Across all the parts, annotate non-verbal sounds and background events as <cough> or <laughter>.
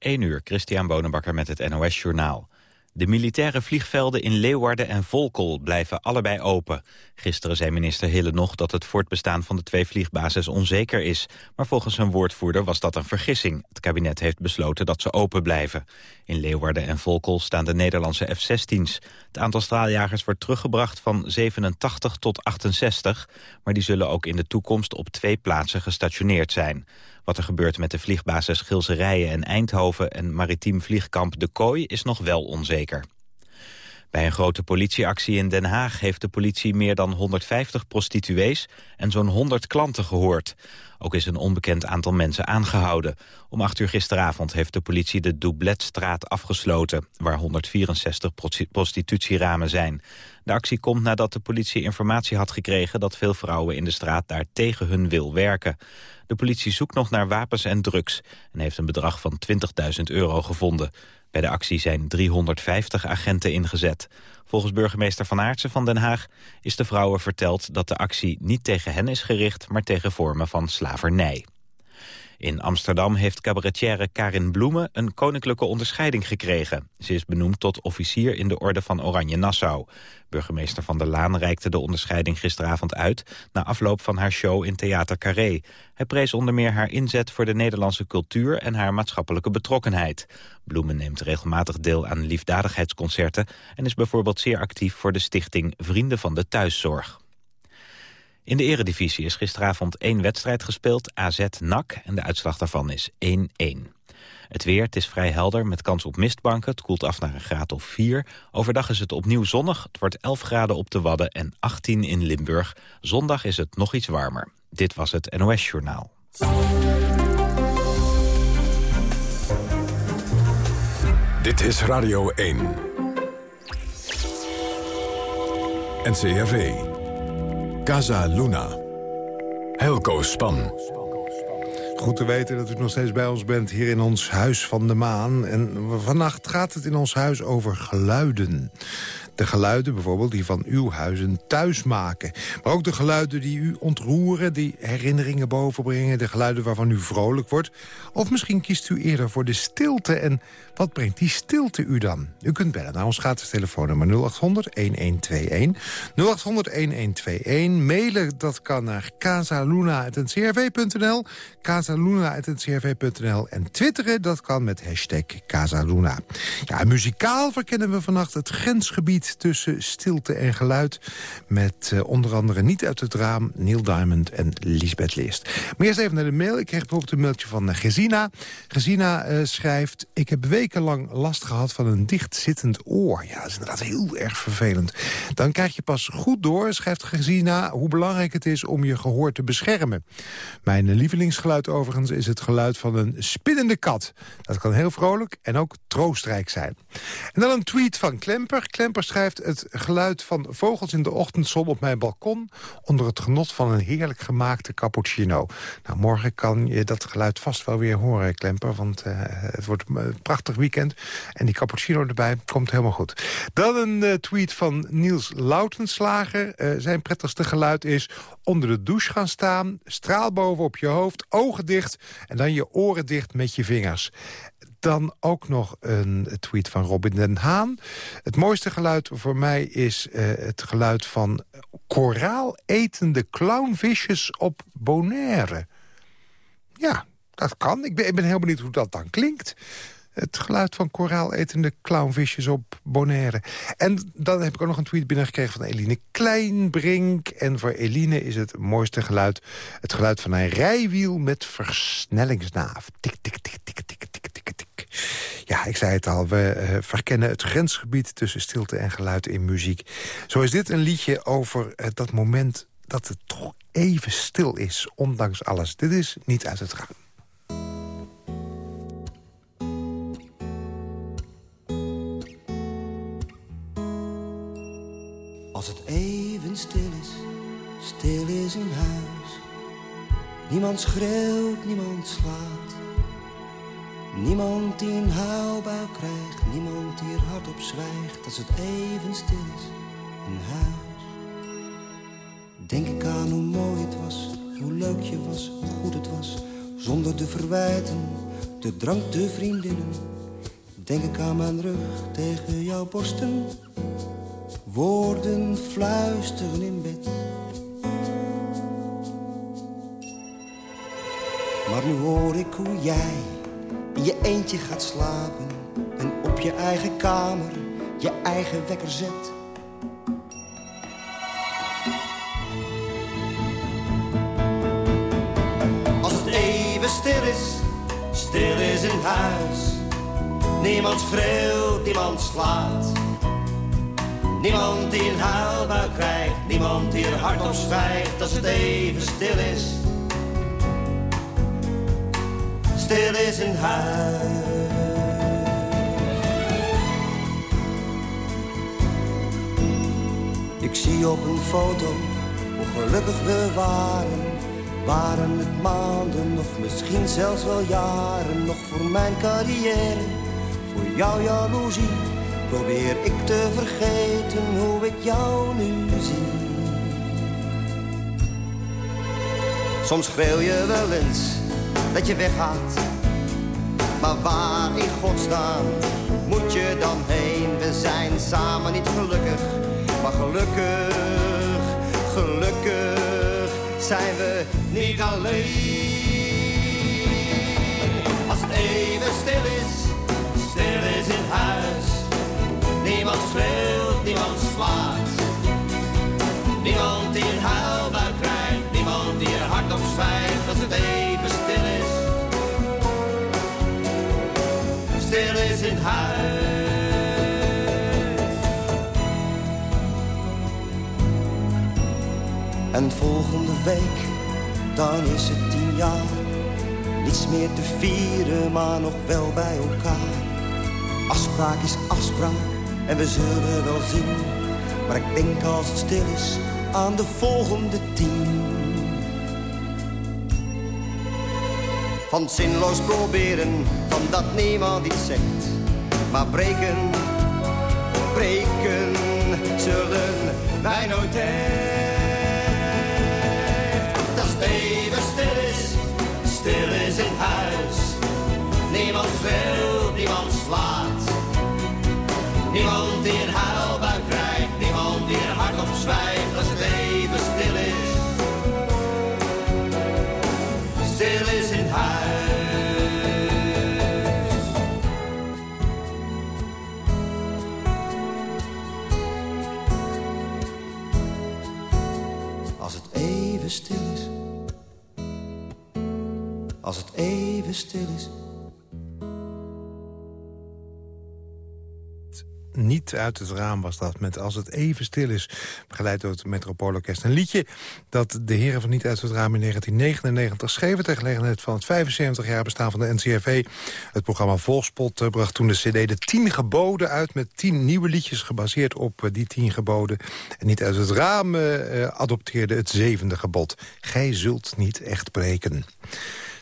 1 uur, Christian Bonenbakker met het NOS Journaal. De militaire vliegvelden in Leeuwarden en Volkel blijven allebei open. Gisteren zei minister Hille nog dat het voortbestaan van de twee vliegbases onzeker is. Maar volgens een woordvoerder was dat een vergissing. Het kabinet heeft besloten dat ze open blijven. In Leeuwarden en Volkel staan de Nederlandse F-16's. Het aantal straaljagers wordt teruggebracht van 87 tot 68... maar die zullen ook in de toekomst op twee plaatsen gestationeerd zijn. Wat er gebeurt met de vliegbasis Gilserijen en Eindhoven... en maritiem vliegkamp De Kooi is nog wel onzeker. Bij een grote politieactie in Den Haag heeft de politie meer dan 150 prostituees en zo'n 100 klanten gehoord. Ook is een onbekend aantal mensen aangehouden. Om 8 uur gisteravond heeft de politie de Doubletstraat afgesloten... waar 164 prostitutieramen zijn. De actie komt nadat de politie informatie had gekregen... dat veel vrouwen in de straat daar tegen hun wil werken. De politie zoekt nog naar wapens en drugs... en heeft een bedrag van 20.000 euro gevonden. Bij de actie zijn 350 agenten ingezet. Volgens burgemeester Van Aartsen van Den Haag is de vrouwen verteld dat de actie niet tegen hen is gericht, maar tegen vormen van slavernij. In Amsterdam heeft cabaretière Karin Bloemen een koninklijke onderscheiding gekregen. Ze is benoemd tot officier in de Orde van Oranje Nassau. Burgemeester Van der Laan reikte de onderscheiding gisteravond uit... na afloop van haar show in Theater Carré. Hij prees onder meer haar inzet voor de Nederlandse cultuur... en haar maatschappelijke betrokkenheid. Bloemen neemt regelmatig deel aan liefdadigheidsconcerten... en is bijvoorbeeld zeer actief voor de stichting Vrienden van de Thuiszorg. In de eredivisie is gisteravond één wedstrijd gespeeld, AZ-NAC, en de uitslag daarvan is 1-1. Het weer, het is vrij helder met kans op mistbanken. Het koelt af naar een graad of 4. Overdag is het opnieuw zonnig. Het wordt 11 graden op de Wadden en 18 in Limburg. Zondag is het nog iets warmer. Dit was het NOS Journaal. Dit is Radio 1. NCRV. Casa Luna. Helco Span. Goed te weten dat u nog steeds bij ons bent hier in ons Huis van de Maan. En vannacht gaat het in ons huis over geluiden. De geluiden bijvoorbeeld die van uw huizen thuis maken. Maar ook de geluiden die u ontroeren, die herinneringen bovenbrengen... de geluiden waarvan u vrolijk wordt. Of misschien kiest u eerder voor de stilte. En wat brengt die stilte u dan? U kunt bellen naar ons gratis telefoonnummer 0800-1121. 0800-1121. Mailen dat kan naar casaluna.ncrv.nl. casaluna.ncrv.nl. En twitteren dat kan met hashtag Casaluna. Ja, muzikaal verkennen we vannacht het grensgebied tussen stilte en geluid... met uh, onder andere Niet uit het raam, Neil Diamond en Lisbeth Leest. Maar eerst even naar de mail. Ik kreeg bijvoorbeeld een mailtje van uh, Gezina. Gezina uh, schrijft... Ik heb wekenlang last gehad van een dichtzittend oor. Ja, dat is inderdaad heel erg vervelend. Dan krijg je pas goed door, schrijft Gezina... hoe belangrijk het is om je gehoor te beschermen. Mijn lievelingsgeluid overigens is het geluid van een spinnende kat. Dat kan heel vrolijk en ook troostrijk zijn. En dan een tweet van Klemper. Klemper schrijft het geluid van vogels in de ochtendzon op mijn balkon... onder het genot van een heerlijk gemaakte cappuccino. Nou, morgen kan je dat geluid vast wel weer horen, Klemper... want uh, het wordt een prachtig weekend. En die cappuccino erbij komt helemaal goed. Dan een uh, tweet van Niels Lautenslager. Zijn prettigste geluid is onder de douche gaan staan... straal boven op je hoofd, ogen dicht... en dan je oren dicht met je vingers. Dan ook nog een tweet van Robin den Haan. Het mooiste geluid voor mij is uh, het geluid van koraal etende clownvisjes op Bonaire. Ja, dat kan. Ik ben, heel benieuwd hoe dat dan klinkt het geluid van koraal etende clownvisjes op Bonaire. En dan heb ik ook nog een tweet binnengekregen van Eline Kleinbrink. En voor Eline is het mooiste geluid het geluid van een rijwiel met versnellingsnaaf. Tik, tik, tik, tik, tik, tik. Ja, ik zei het al, we uh, verkennen het grensgebied tussen stilte en geluid in muziek. Zo is dit een liedje over uh, dat moment dat het toch even stil is, ondanks alles. Dit is niet uit het raam. Als het even stil is, stil is in huis. Niemand schreeuwt, niemand slaat. Niemand die een krijgt, niemand die er hardop zwijgt. Als het even stil is in huis. Denk ik aan hoe mooi het was, hoe leuk je was, hoe goed het was. Zonder de verwijten, de drank, de vriendinnen. Denk ik aan mijn rug tegen jouw borsten. Woorden fluisteren in bed. Maar nu hoor ik hoe jij je eentje gaat slapen. En op je eigen kamer je eigen wekker zet. Als het even stil is, stil is in huis. Niemand schreeuwt, niemand slaat. Niemand die een krijgt, niemand die er hard op als het even stil is. Stil is huis. Ik zie op een foto hoe gelukkig we waren. Waren het maanden of misschien zelfs wel jaren nog voor mijn carrière. Voor jouw jaloezie probeer ik te vergeten hoe ik jou nu zie. Soms schreeuw je wel eens dat je weggaat. Maar waar in godsnaam moet je dan heen? We zijn samen niet gelukkig, maar gelukkig, gelukkig zijn we niet alleen. Als het even stil is, stil is in huis. Niemand schreeuwt, niemand slaat. Niemand die een volgende week, dan is het tien jaar. Niets meer te vieren, maar nog wel bij elkaar. Afspraak is afspraak en we zullen wel zien. Maar ik denk als het stil is aan de volgende tien. Van zinloos proberen, van dat niemand iets zegt. Maar breken, breken, zullen wij nooit echt. Even stil is, stil is in huis. Niemand schreeuwt, niemand slaat. Stil is. Niet uit het raam was dat, met Als het even stil is. Begeleid door het Metropoolorkest. Een liedje dat de heren van Niet uit het raam in 1999 schreven... ter gelegenheid van het 75-jaar bestaan van de NCRV. Het programma Volspot eh, bracht toen de cd de tien geboden uit... met tien nieuwe liedjes gebaseerd op eh, die tien geboden. En Niet uit het raam eh, adopteerde het zevende gebod. Gij zult niet echt breken.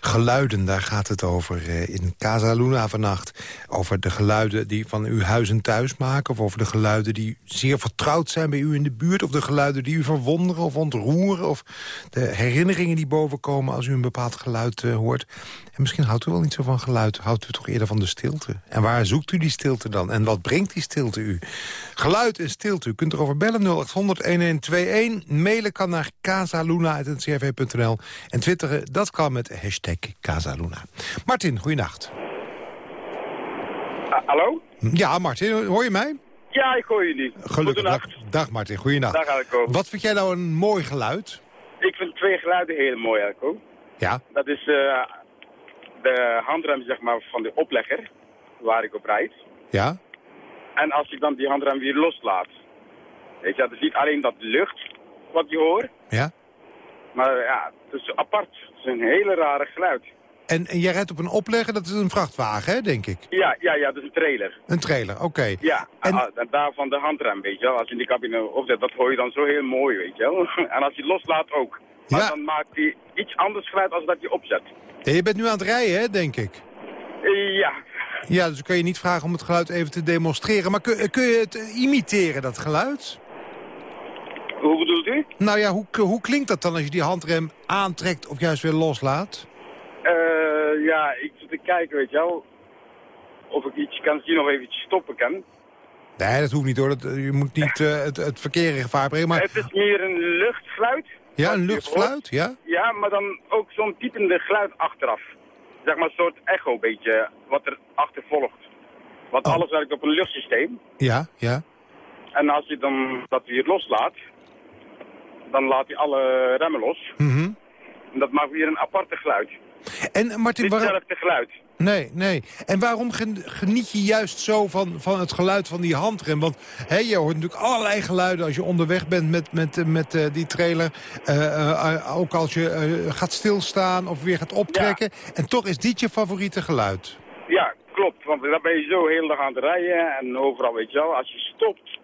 Geluiden, daar gaat het over eh, in Casa Luna vannacht. Over de geluiden die van uw huis en thuis maken... of over de geluiden die zeer vertrouwd zijn bij u in de buurt... of de geluiden die u verwonderen of ontroeren... of de herinneringen die bovenkomen als u een bepaald geluid uh, hoort. En misschien houdt u wel niet zo van geluid. Houdt u toch eerder van de stilte? En waar zoekt u die stilte dan? En wat brengt die stilte u? Geluid en stilte. U kunt erover bellen 0800-1121. Mailen kan naar casaluna.ncrv.nl. En twitteren, dat kan met hashtag Casaluna. Martin, goeienacht. Uh, hallo? Ja, Martin, hoor je mij? Ja, ik hoor jullie. Gelukkig. Dag, dag Martin, goeienacht. Dag Alco. Wat vind jij nou een mooi geluid? Ik vind twee geluiden heel mooi, Alco. Ja? Dat is uh, de handrem zeg maar, van de oplegger, waar ik op rijd. Ja? En als ik dan die handrem weer loslaat. Weet je, het is niet alleen dat lucht wat je hoort. Ja? Maar ja, het is apart. Het is een hele rare geluid. En, en jij rijdt op een oplegger, dat is een vrachtwagen, hè, denk ik? Ja, ja, ja, dat is een trailer. Een trailer, oké. Okay. Ja, en, en daarvan de handrem, weet je wel. Als je in die cabine opzet, dat hoor je dan zo heel mooi, weet je wel. <laughs> En als je het loslaat ook. Maar ja. dan maakt hij iets anders geluid als dat je opzet. Ja, je bent nu aan het rijden, hè, denk ik? Ja. Ja, dus kan je niet vragen om het geluid even te demonstreren. Maar kun, kun je het imiteren, dat geluid? Hoe bedoelt u? Nou ja, hoe, hoe klinkt dat dan als je die handrem aantrekt of juist weer loslaat? Uh, ja, ik zit te kijken, weet je wel. Of ik iets kan zien of even iets stoppen kan. Nee, dat hoeft niet hoor. Dat, je moet niet uh, het, het verkeer in gevaar brengen. Maar... Het is meer een luchtfluit. Ja, een luchtfluit, ja? Ja, maar dan ook zo'n typende geluid achteraf. Zeg maar een soort echo beetje, wat er achter volgt. Want oh. alles werkt op een luchtsysteem. Ja, ja. En als je dan dat weer loslaat, dan laat hij alle remmen los. Mm En dat maakt weer een aparte geluid. En Martin, Niet hetzelfde geluid. Nee, nee. En waarom geniet je juist zo van, van het geluid van die handrem? Want hè, je hoort natuurlijk allerlei geluiden als je onderweg bent met, met, met uh, die trailer. Uh, uh, ook als je gaat stilstaan of weer gaat optrekken. En toch is dit je favoriete geluid. Ja, klopt. Want dan ben je zo heel dag aan het rijden en overal, weet je wel. Als je stopt,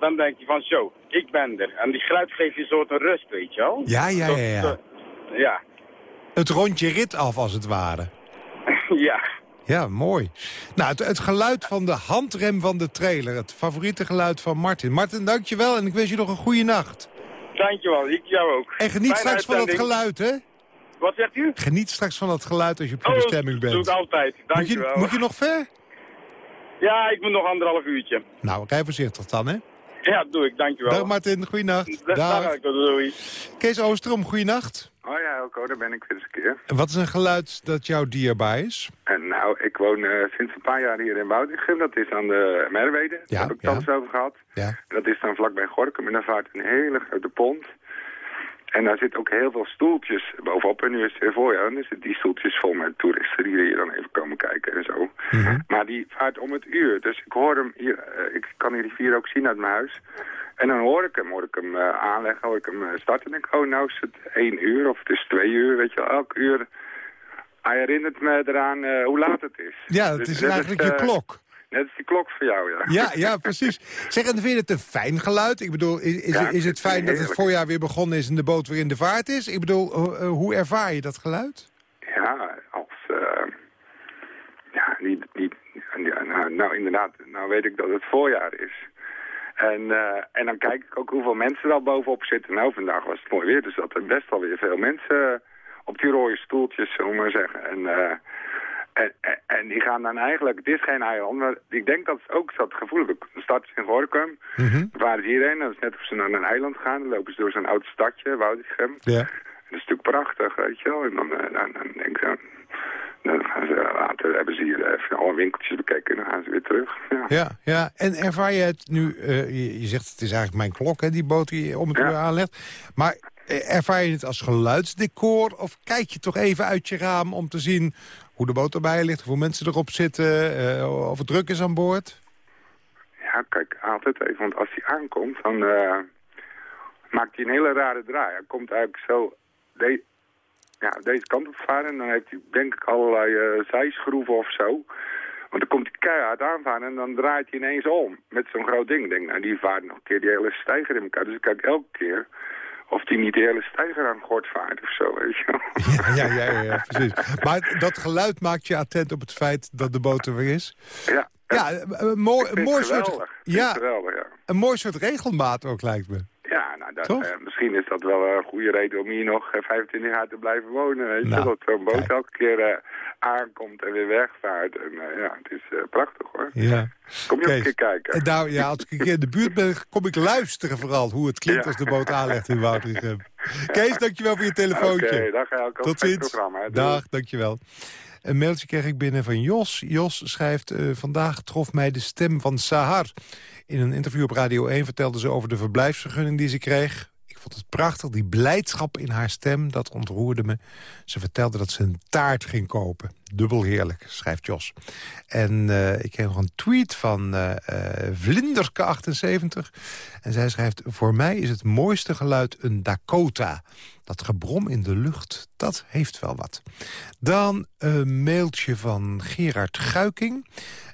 dan denk je van zo, ik ben er. En die geluid geeft je een soort rust, weet je wel. Ja, ja, ja. ja. ja. Het rondje rit af, als het ware. <laughs> ja. Ja, mooi. Nou, het, het, geluid van de handrem van de trailer. Het favoriete geluid van Martin. Martin, dankjewel en ik wens je nog een goede nacht. Dankjewel, ik jou ook. En geniet straks van het geluid, hè? Wat zegt u? Geniet straks van het geluid als je op goede oh, stemming bent. dat doe ik altijd. Dankjewel. Moet je, moet je nog ver? Ja, ik moet nog anderhalf uurtje. Nou, rij voorzichtig dan, hè? <laughs> Ja, doe ik. Dankjewel. Dag Martin, goeienacht. Dag. Dag, doei. Kees Oostrom, goeienacht. Oh ja, Elko, daar ben ik weer eens een keer. En wat is een geluid dat jou dierbaar is? En nou, ik woon uh, sinds een paar jaar hier in Woudrichem. Dat is aan de Merwede. Ja, daar heb ik het ja. over gehad. Ja. En dat is dan vlakbij Gorkum. En daar vaart een hele grote pont. En daar zit ook heel veel stoeltjes bovenop. En nu is het voorjaar. En dan zitten die stoeltjes vol met toeristen die hier dan even komen kijken en zo. Mm -hmm. Maar die vaart om het uur. Dus ik hoor hem hier. Uh, ik kan die rivier ook zien uit mijn huis. En dan hoor ik hem, hoor ik hem uh, aanleggen, hoor ik hem uh, starten. En denk ik, oh nou is het één uur of het is twee uur, weet je wel. Elk uur. Hij herinnert me eraan uh, hoe laat het is. Ja, het dus, is eigenlijk je klok. Net als die klok voor jou, ja. Ja, ja precies. Zeg, en vind je het een fijn geluid? Ik bedoel, is, is, ja, is het fijn dat het voorjaar weer begonnen is en de boot weer in de vaart is? Ik bedoel, hoe ervaar je dat geluid? Ja, als... ja, niet, niet, nou, nou, inderdaad, nou weet ik dat het voorjaar is. En, uh, en dan kijk ik ook hoeveel mensen er al bovenop zitten. Nou, vandaag was het mooi weer, dus dat er best wel weer veel mensen op die rode stoeltjes, zullen we maar zeggen. En, uh, en, en, en, die gaan dan eigenlijk, het is geen eiland, maar ik denk dat ze ook dat gevoel stad is in Gorkum, mm -hmm. waren ze hierheen, dat is net of ze naar een eiland gaan. Dan lopen ze door zo'n oud stadje, Woudrichem. Ja. Dat is natuurlijk prachtig, weet je wel. En dan, uh, dan, dan denk ik, dan gaan ze later, hebben ze hier even alle winkeltjes bekeken en dan gaan ze weer terug. Ja, ja. ja. En ervaar je het nu, uh, je, je, zegt het is eigenlijk mijn klok, hè, die boot die je om het uur aanlegt. Maar ervaar je het als geluidsdecor of kijk je toch even uit je raam om te zien hoe de boot erbij ligt, hoeveel mensen erop zitten, uh, of het druk is aan boord? Ja, kijk, altijd even, want als hij aankomt, dan uh, maakt hij een hele rare draai. Hij komt eigenlijk zo... Ja, deze kant op varen. En dan heeft hij denk ik allerlei uh, zijschroeven of zo. Want dan komt hij keihard aanvaren en dan draait hij ineens om. Met zo'n groot ding. Denk, nou die vaart nog een keer die hele stijger in elkaar. Dus ik kijk elke keer of die niet de hele stijger aan vaart of zo, weet je wel. <laughs> Ja, ja, ja, ja, precies. Maar dat geluid maakt je attent op het feit dat de boot er weer is? Ja. Ja, een mooi, een mooi soort... Ja, geweldig, ja, een mooi soort regelmaat ook, lijkt me. Nou, uh, misschien is dat wel een goede reden om hier nog 25 jaar te blijven wonen. Weet nou, je? Dat zo'n boot kijk. elke keer uh, aankomt en weer wegvaart. En uh, ja, het is prachtig hoor. Ja. Kom je Kees, een keer kijken. Nou ja, als ik een keer in de buurt ben, kom ik luisteren vooral hoe het klinkt ja. als de boot aanlegt in Woudrichem. <laughs> Kees, dankjewel voor je telefoontje. Oké, okay, dag. Tot ziens. Programma, dag, dankjewel. Een mailtje kreeg ik binnen van Jos. Jos schrijft, uh, vandaag trof mij de stem van Sahar. In een interview op Radio 1 vertelde ze over de verblijfsvergunning die ze kreeg. Vond het prachtig, die blijdschap in haar stem, dat ontroerde me. Ze vertelde dat ze een taart ging kopen. Dubbel heerlijk, schrijft Jos. En uh, ik kreeg nog een tweet van uh, uh, Vlinderke78. En zij schrijft, voor mij is het mooiste geluid een Dakota. Dat gebrom in de lucht, dat heeft wel wat. Dan een mailtje van Gerard Guiking.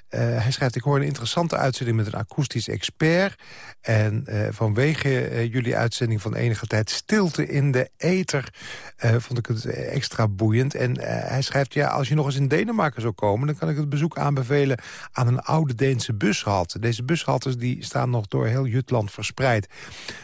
Eh, hij schrijft, ik hoor een interessante uitzending met een akoestisch expert. En uh, vanwege uh, jullie uitzending van enige tijd stilte in de ether... vond ik het extra boeiend. En hij schrijft, ja, als je nog eens in Denemarken zou komen... dan kan ik het bezoek aanbevelen aan een oude Deense bushalte. Deze bushaltes die staan nog door heel Jutland verspreid.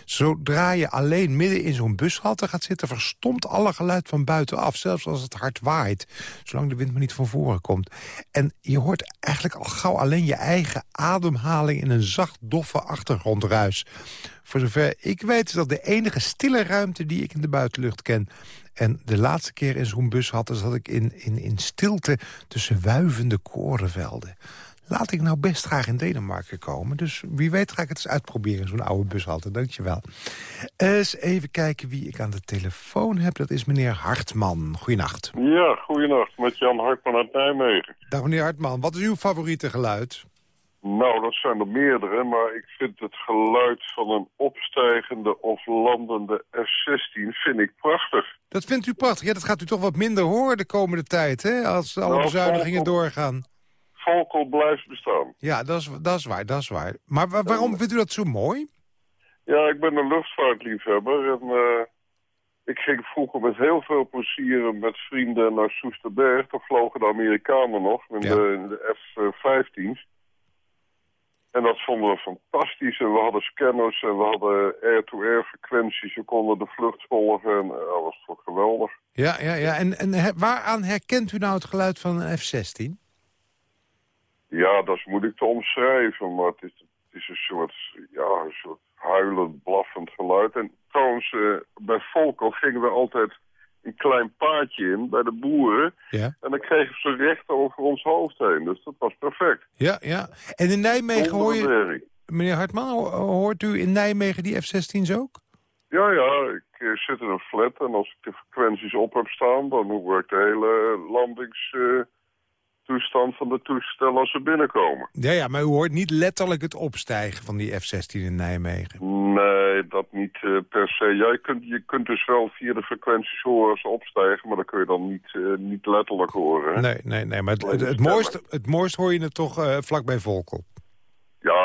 Zodra je alleen midden in zo'n bushalte gaat zitten... verstomt alle geluid van buitenaf, zelfs als het hard waait. Zolang de wind maar niet van voren komt. En je hoort eigenlijk al gauw alleen je eigen ademhaling... in een zacht, doffe achtergrondruis. Voor zover ik weet is dat de enige stille ruimte die ik in de buitenlucht ken. En de laatste keer in zo'n bus had, zat ik in, in, in stilte tussen wuivende korenvelden laat ik nou best graag in Denemarken komen. Dus wie weet ga ik het eens uitproberen, zo'n oude bushalte. Dankjewel. Eens even kijken wie ik aan de telefoon heb. Dat is meneer Hartman. Goeienacht. Ja, goeienacht. Met Jan Hartman uit Nijmegen. Dag meneer Hartman. Wat is uw favoriete geluid? Nou, dat zijn er meerdere, maar ik vind het geluid van een opstijgende of landende F-16 vind ik prachtig. Dat vindt u prachtig? Ja, dat gaat u toch wat minder horen de komende tijd, hè? Als alle nou, bezuinigingen doorgaan. Volkel blijft bestaan. Ja, dat is, dat is waar, dat is waar. Maar waarom vindt u dat zo mooi? Ja, ik ben een luchtvaartliefhebber en uh, ik ging vroeger met heel veel plezier met vrienden naar Soesterberg. Toen vlogen de Amerikanen nog in de, de F-15's. En dat vonden we fantastisch. En we hadden scanners en we hadden air-to-air frequenties. We konden de vlucht volgen en uh, dat was toch geweldig. Ja, ja, ja. En, en waaraan herkent u nou het geluid van een F-16? Ja, dat is moeilijk te omschrijven, maar het is, het is een soort, ja, een soort huilend, blaffend geluid. En trouwens, uh, bij Volkel gingen we altijd een klein paadje in bij de boeren. Ja. En dan kregen ze recht over ons hoofd heen. Dus dat was perfect. Ja, ja. En in Nijmegen hoor je... Meneer Hartman, hoort u in Nijmegen die F-16's ook? Ja, ja. Ik uh, zit in een flat en als ik de frequenties op heb staan... dan hoor ik de hele landings... Uh, toestand van de toestellen als ze binnenkomen. Ja, ja, maar u hoort niet letterlijk het opstijgen van die F-16 in Nijmegen. Nee, dat niet uh, per se. Ja, je, kunt, je kunt dus wel via de frequenties horen als ze opstijgen... maar dat kun je dan niet, uh, niet letterlijk horen. Nee, nee, nee, maar het, het, het mooiste, het mooiste hoor je het toch uh, vlak bij Volkel.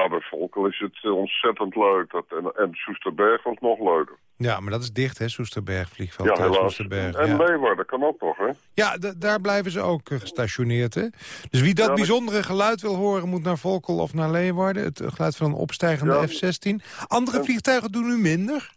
Ja, bij Volkel is het ontzettend leuk. Dat, en, en Soesterberg was nog leuker. Ja, maar dat is dicht, hè, Soesterberg, vliegveld. Ja, helaas. Soesterberg. En ja. Leeuwarden kan ook toch, hè? Ja, daar blijven ze ook uh, gestationeerd, hè? Dus wie dat bijzondere geluid wil horen... moet naar Volkel of naar Leeuwarden. Het geluid van een opstijgende F-16. Andere vliegtuigen doen u minder?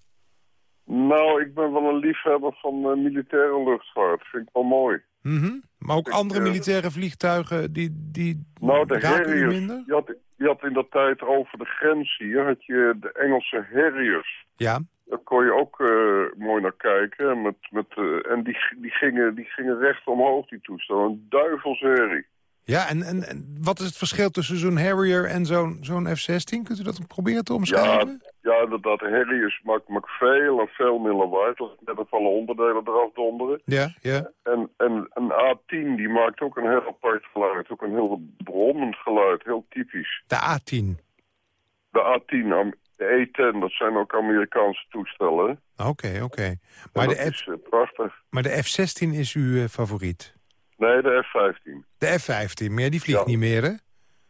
Nou, ik ben wel een liefhebber van uh, militaire luchtvaart. Vind ik wel mooi. Mm -hmm. Maar ook andere uh, militaire vliegtuigen, die, die nou, de Harriers, minder? Je had, je had in dat tijd over de grens hier... had je de Engelse Harriers. Ja. Daar kon je ook uh, mooi naar kijken. Met, met, uh, en die, die, gingen, die gingen recht omhoog, die toestel. Een duivelsherrie. Ja, en, en, en, wat is het verschil tussen zo'n Harrier en zo'n zo'n F-16? Kunt u dat proberen te omschrijven? Ja, ja inderdaad. Harriers maakt, maakt veel en veel meer lawaai. Net of alle onderdelen eraf donderen. Ja, ja. En, en een A-10 die maakt ook een heel apart geluid. Ook een heel brommend geluid. Heel typisch. De A-10? De A-10, de E-10, dat zijn ook Amerikaanse toestellen. Oké, oké. Maar, de F... Eh, prachtig. maar de F-16 is uw uh, favoriet? Nee, de F-15. De F-15, maar die vliegt niet meer, hè?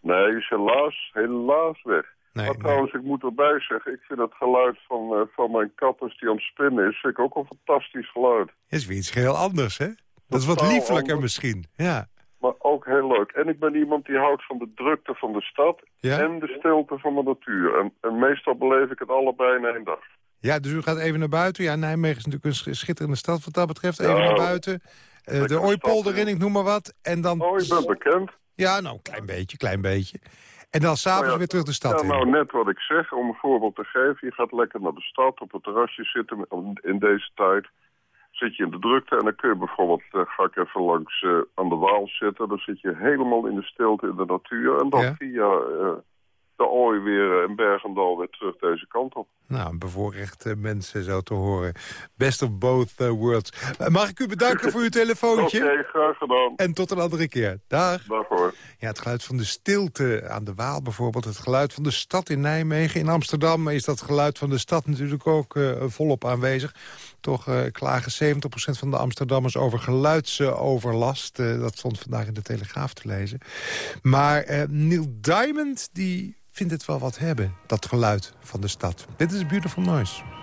Nee, die is helaas, helaas weg. Nee, maar trouwens, ik moet erbij zeggen, ik vind het geluid van, uh, van mijn kat als die aan het spinnen is, vind ik ook een fantastisch geluid. Is weer iets heel anders, hè? Dat is wat lieflijker misschien, ja maar ook heel leuk. En ik ben iemand die houdt van de drukte van de stad en de stilte van de natuur. En, en, meestal beleef ik het allebei in één dag. Ja, dus u gaat even naar buiten. Ja, Nijmegen is natuurlijk een schitterende stad wat dat betreft. Even naar buiten. Uh, de Ooipolder in, ik noem maar wat. En dan... Oh, ik ben bekend. Ja, nou, klein beetje, klein beetje. En dan s'avonds ja, weer terug de stad ja, nou, net wat ik zeg, om een voorbeeld te geven. Je gaat lekker naar de stad, op het terrasje zitten in deze tijd zit je in de drukte en dan kun je bijvoorbeeld, uh, ga ik even langs uh, aan de Waal zitten. Dan zit je helemaal in de stilte in de natuur. En dan via de ooi weer in Bergendal weer terug deze kant op. Nou, bevoorrechte mensen zo te horen. Best of both worlds. mag ik u bedanken voor uw telefoontje? <laughs> Oké, graag gedaan. En tot een andere keer. Dag. Dag hoor. Ja, het geluid van de stilte aan de Waal bijvoorbeeld. Het geluid van de stad in Nijmegen. In Amsterdam is dat geluid van de stad natuurlijk ook volop aanwezig. Toch uh, klagen 70% van de Amsterdammers over geluidsoverlast. Uh, dat stond vandaag in de Telegraaf te lezen. Maar Neil Diamond die vindt het wel wat hebben, dat geluid van de stad. Dit is Beautiful Noise.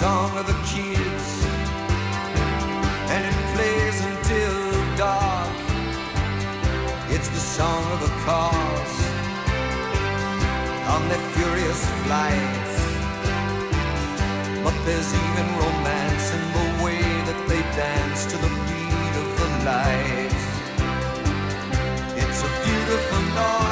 song of the kids, and it plays until dark. It's the song of the cars on their furious flights. But there's even romance in the way that they dance to the beat of the lights. It's a beautiful night.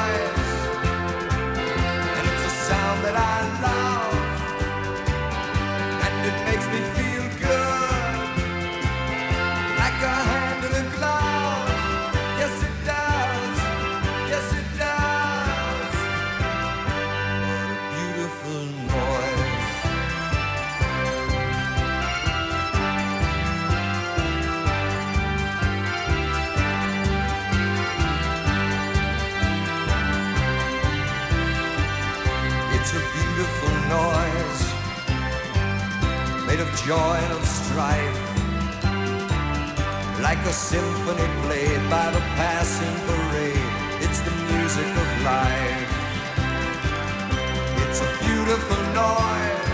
Joy and of strife. Like a symphony played by the passing parade, it's the music of life. It's a beautiful noise,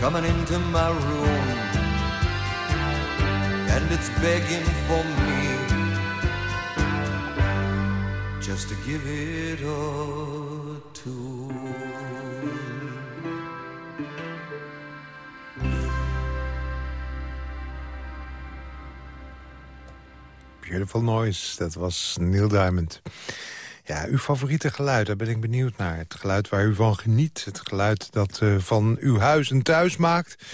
coming into my room, and it's begging for me just to give it a tune. Beautiful Noise, dat was Neil Diamond. Ja, uw favoriete geluid, daar ben ik benieuwd naar. Het geluid waar u van geniet. Het geluid dat uh, van uw huis een thuis maakt.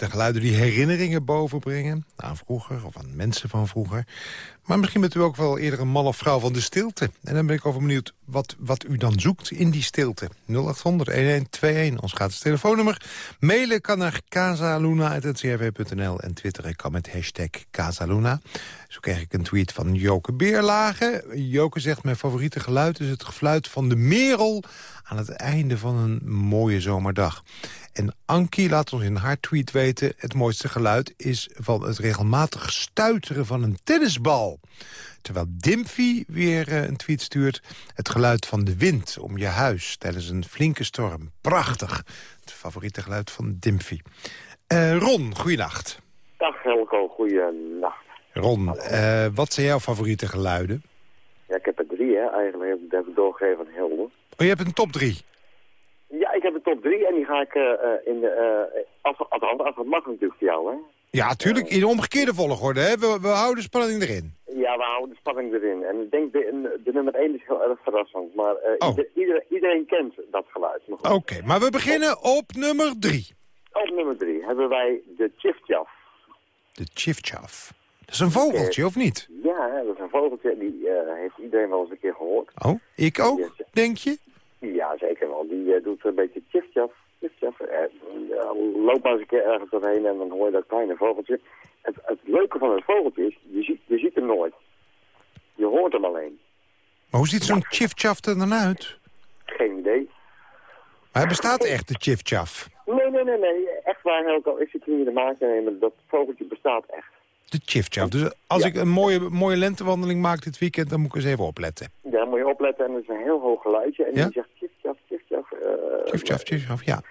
De geluiden die herinneringen bovenbrengen. Aan vroeger of aan mensen van vroeger. Maar misschien bent u ook wel eerder een man of vrouw van de stilte. En dan ben ik over benieuwd wat, wat u dan zoekt in die stilte. 0800-1121, ons gratis telefoonnummer. Mailen kan naar casaluna.ncrv.nl en twitteren kan met hashtag Casaluna. Zo kreeg ik een tweet van Joke Beerlage. Joke zegt, mijn favoriete geluid is het gefluit van de merel... aan het einde van een mooie zomerdag. En Ankie laat ons in haar tweet weten... het mooiste geluid is van het regelmatig stuiteren van een tennisbal. Terwijl Dimphy weer uh, een tweet stuurt... het geluid van de wind om je huis tijdens een flinke storm. Prachtig. Het favoriete geluid van Dimphy. Uh, Ron, goeienacht. Dag Helco, goeienacht. Ron, uh, wat zijn jouw favoriete geluiden? Ja, ik heb er drie, hè. Eigenlijk heb ik doorgegeven aan Hilde. Oh, je hebt een top drie? Ik heb een top drie en die ga ik eh, eh, in de... als, als dat mag natuurlijk voor jou, hè? Ja, tuurlijk, in omgekeerde volgorde. Hè? We, we houden de spanning erin. Ja, we houden de spanning erin. En ik denk, de, de nummer 1 is heel erg verrassend. Maar eh, Oh. ieder- iedereen, iedereen kent dat geluid. Oké, maar we beginnen op nummer drie. Op nummer 3 hebben wij de Chiftjaf. De chifchaf. Dat is een vogeltje, of niet? Ja, dat is een vogeltje. Die heeft iedereen wel eens een keer gehoord. Oh, ik ook, denk je? Ja, zeker wel. Die eh, doet een beetje Chiftjaf. Chiftjaf. Eh, loop maar eens een keer ergens doorheen en dan hoor je dat kleine vogeltje. Het, het leuke van het vogeltje is, je ziet, je ziet hem nooit. Je hoort hem alleen. Maar hoe ziet zo'n chifchaf er dan uit? Geen idee. Maar hij bestaat echt, de chifchaf. Nee, nee, nee, nee. Echt waar, Helco. Ik zit hier te maken nemen. Dat vogeltje bestaat echt. De chifchaf. Dus als Ja. ik een mooie, mooie lentewandeling maak dit weekend... dan moet ik eens even opletten. Daar moet je opletten en dat is een heel hoog geluidje. En Ja? die zegt tjif-tjaf, tjif-tjaf. eh, Chifchaf, chifchaf, ja.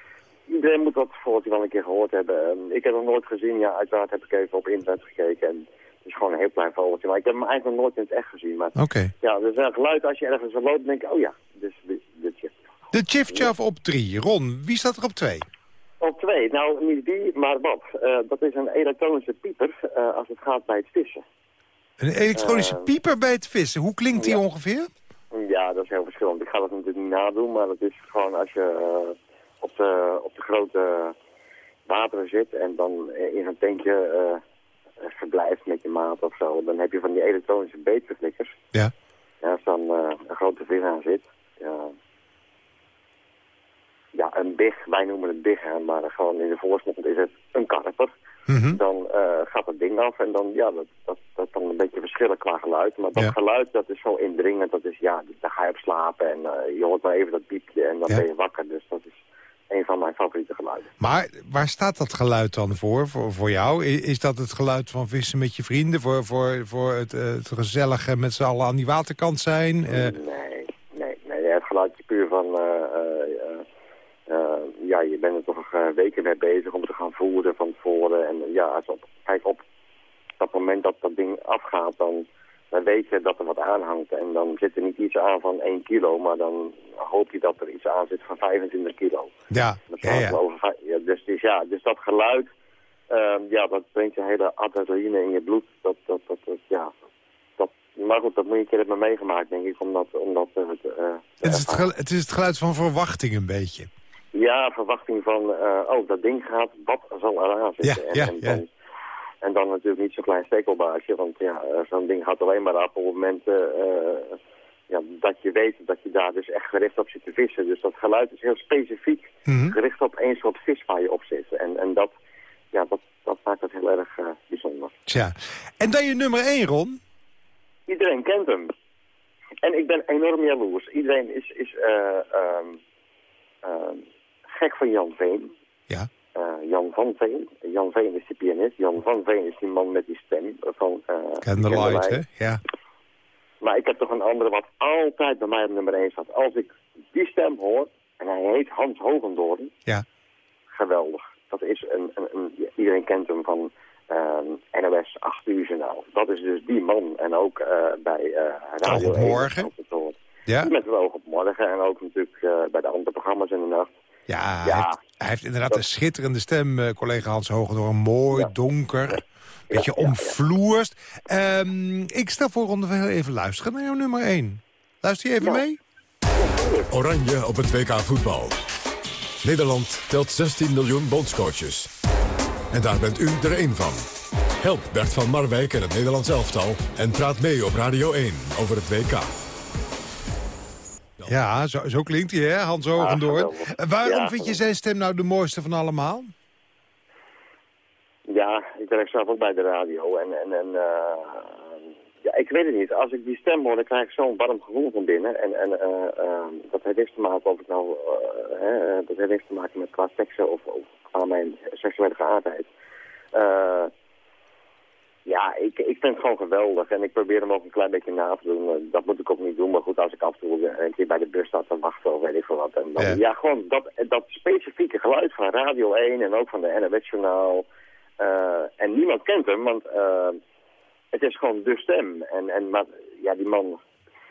Iedereen moet dat vogeltje wel een keer gehoord hebben. Ehm, ik heb het nooit gezien. Ja, uiteraard heb ik even op internet gekeken. En het is gewoon een heel klein vogeltje. Maar ik heb hem eigenlijk nog nooit in het echt gezien. Maar Oké. ja, er is een geluid als je ergens loopt. denk ik, oh ja, dus dit, dit tjif-tjaf. De chifchaf op drie. Ron, wie staat er op twee? Op twee, nou niet die, maar wat. Eh, dat is een elektronische pieper eh, als het gaat bij het vissen. Een elektronische Eh, pieper bij het vissen. Hoe klinkt die ja. ongeveer? Ja, dat is heel verschillend. Ik ga dat natuurlijk niet nadoen, maar het is gewoon als je op, de, op de grote wateren zit en dan in tentje eh, verblijft met je maat of zo, dan heb je van die elektronische beetverflikkers. Ja. Ja, als dan een grote vis aan zit. Ja, ja, een big, wij noemen het big, hè, maar gewoon in de volksmond is het een karper. Mhm. Dan eh, gaat het ding af en dan, ja, dat, dat, dat kan een beetje verschillen qua geluid. Maar dat Ja. geluid, dat is zo indringend, dat is, ja, daar ga je op slapen en eh, je hoort maar even dat piepje en dan Ja. ben je wakker. Dus dat is een van mijn favoriete geluiden. Maar waar staat dat geluid dan voor, voor, voor jou? Is dat het geluid van vissen met je vrienden? Voor, voor, voor het, eh, het gezellige met z'n allen aan die waterkant zijn? Nee, nee, het geluid is puur van, eh, eh, eh, eh, ja, je bent er toch eh, weken mee bezig om te gaan voeren van tevoren. En ja, als op, kijk op dat moment dat dat ding afgaat, dan, dan weet je dat er wat aanhangt. En dan zit er niet iets aan van 1 kilo, maar dan hoop je dat er iets aan zit van 25 kilo. ja, Dat ja, over dus, dus ja, dus dat geluid, ehm, ja, dat brengt je hele adrenaline in je bloed. Dat, dat, dat, dat, ja, dat, maar goed, dat moet je een keer hebben meegemaakt, denk ik, omdat, omdat eh, het, eh, Het, is het, het is het geluid van verwachting een beetje. Ja, verwachting van, eh, oh, dat ding gaat, wat zal eraan zitten? Ja, en, ja, en, ja. En dan natuurlijk niet zo'n klein stekelbaasje, want ja, eh, zo'n ding gaat alleen maar af op het moment eh, ja, dat je weet dat je daar dus echt gericht op zit te vissen. Dus dat geluid is heel specifiek Mhm. gericht op één soort vis waar je op zit. En, en dat, ja, dat, dat maakt het heel erg bijzonder. Tja. En dan je nummer één, Ron. Iedereen kent hem. En ik ben enorm jaloers. Iedereen is, is eh, ehm, ehm, gek van Jan Veen. Ja. Eh, Jan van Veen. Jan Veen is de pianist. Jan van Veen is die man met die stem van eh Candlelight, hè? Ja. Maar ik heb toch een andere wat altijd bij mij op nummer 1 staat. Als ik die stem hoor, en hij heet Hans Hogendoorn, Ja. geweldig. Dat is een, een, een- iedereen kent hem van ehm, NOS 8 uur journaal. Dat is dus die man. En ook eh, bij eh Radio Oog op 1 morgen. Ja. Met het oog op morgen en ook natuurlijk eh, bij de andere programma's in de nacht. Ja, Hij, heeft, hij heeft inderdaad een schitterende stem, eh, collega Hans Hogendoorn. Mooi, Ja. donker, beetje ja, ja. omvloerst. Ehm, ik stel voor om heel even luisteren naar jouw nummer 1. Luister je even Ja. mee? Oranje op het WK voetbal. Nederland telt 16 miljoen bondscoaches. En daar bent u er één van. Help Bert van Marwijk en het Nederlands elftal... en praat mee op Radio 1 over het WK. Ja, zo, zo klinkt hij, hè, Hans Hogendoorn. Waarom Ja, vind je zijn stem nou de mooiste van allemaal? Ja, ik werk zelf ook bij de radio. En, en, en eh, ja, ik weet het niet. Als ik die stem hoor, dan krijg ik zo'n warm gevoel van binnen. En, en eh, eh, dat heeft niks te maken of het nou, hè, dat heeft niks te maken met qua seksen of, of qua mijn seksuele geaardheid. Ja, ik, ik vind het gewoon geweldig. En ik probeer hem ook een klein beetje na te doen. Eh, Dat moet ik ook niet doen. Maar goed, als ik af en toe een keer bij de bus sta te wachten of weet ik veel wat. En dan, Ja. ja. gewoon dat, dat specifieke geluid van Radio 1 en ook van de NOS-journaal. Eh, en niemand kent hem, want eh, het is gewoon de stem. En, en maar, ja, die man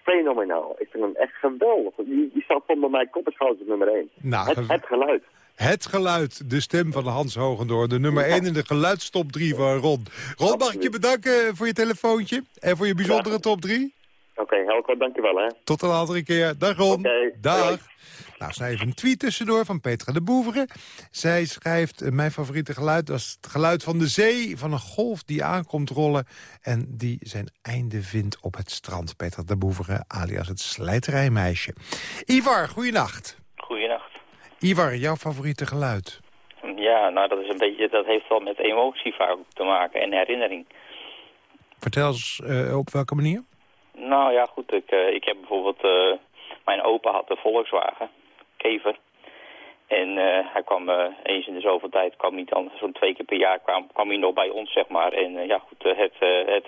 fenomenaal. Ik vind hem echt geweldig. Die, die staat van bij mij kop nummer 1. Nou, het geluid. Het geluid, de stem van Hans Hogendoor. De nummer 1 in de geluidstop 3 van Ron. Ron, mag ik je bedanken voor je telefoontje? En voor je bijzondere top 3? Oké, Helco, dankjewel hè. Tot een andere keer. Dag Ron. Dag. Nou, zij heeft een tweet tussendoor van Petra de Boevere. Zij schrijft, eh, mijn favoriete geluid is het geluid van de zee... van een golf die aankomt rollen en die zijn einde vindt op het strand. Petra de Boevere, alias het slijterijmeisje. Ivar, goeienacht. Ivar, jouw favoriete geluid? Ja, nou dat is een beetje, dat heeft wel met emotie vaak te maken en herinnering. Vertel eens eh, op welke manier? Nou ja, goed, ik, eh, ik heb bijvoorbeeld, eh, mijn opa had een Volkswagen, Kever. En eh, hij kwam eh, eens in de zoveel tijd, kwam hij dan zo'n twee keer per jaar, kwam, kwam hij nog bij ons, zeg maar. En eh, ja goed, het,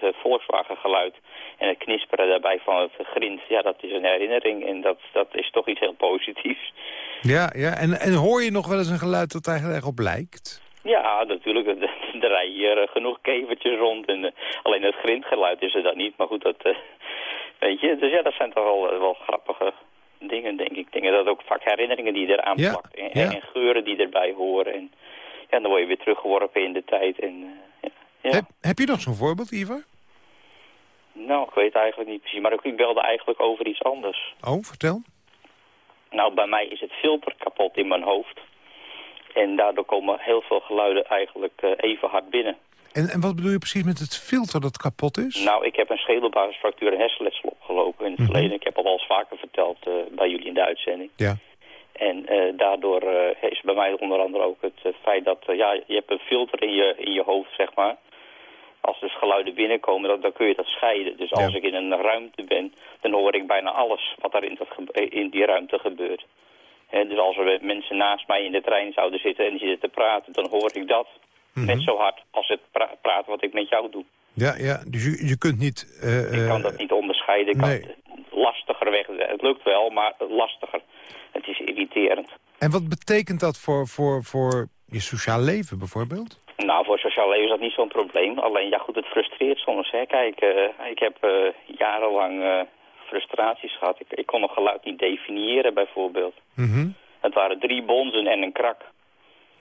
het Volkswagen geluid en het knisperen daarbij van het grind, ja dat is een herinnering. En dat, dat is toch iets heel positiefs. Ja, ja. En, en hoor je nog wel eens een geluid dat eigenlijk erop lijkt? Ja, natuurlijk. <laughs> Er, rijden hier genoeg kevertjes rond. En, alleen het grindgeluid is er dan niet. Maar goed, dat weet je. Dus ja, dat zijn toch wel, wel grappige dingen, denk ik. Dingen dat ook vaak herinneringen die eraan Ja, plakken. En, ja. en geuren die erbij horen. En ja, dan word je weer teruggeworpen in de tijd. En, eh, ja. Heb, heb je nog zo'n voorbeeld, Ivar? Nou, ik weet eigenlijk niet precies. Maar ik belde eigenlijk over iets anders. Oh, vertel. Nou, bij mij is het filter kapot in mijn hoofd. En daardoor komen heel veel geluiden eigenlijk eh, even hard binnen. En, en wat bedoel je precies met het filter dat kapot is? Nou, ik heb een schedelbasisfractuur en hersenletsel opgelopen in het Mhm. verleden. Ik heb al wel eens vaker verteld eh, bij jullie in de uitzending. Ja. En eh, daardoor eh, is bij mij onder andere ook het feit dat ja, je hebt een filter in je, in je hoofd, zeg maar. Als dus geluiden binnenkomen, dan, dan kun je dat scheiden. Dus als Ja. ik in een ruimte ben, dan hoor ik bijna alles wat er in, dat in die ruimte gebeurt. Hè, dus als er mensen naast mij in de trein zouden zitten en die zitten te praten, dan hoor ik dat Mhm. net zo hard als het pra- praten wat ik met jou doe. Ja, ja. Dus je, je kunt niet... eh, Ik kan eh, dat niet onderscheiden. Ik kan nee. het lastiger weg. Het lukt wel, maar lastiger. Het is irriterend. En wat betekent dat voor, voor, voor je sociaal leven bijvoorbeeld? Nou, voor sociaal leven is dat niet zo'n probleem. Alleen, ja goed, het frustreert soms. Hè. Kijk, eh, ik heb jarenlang frustraties gehad. Ik, ik kon een geluid niet definiëren, bijvoorbeeld. Mhm. Het waren drie bonzen en een krak.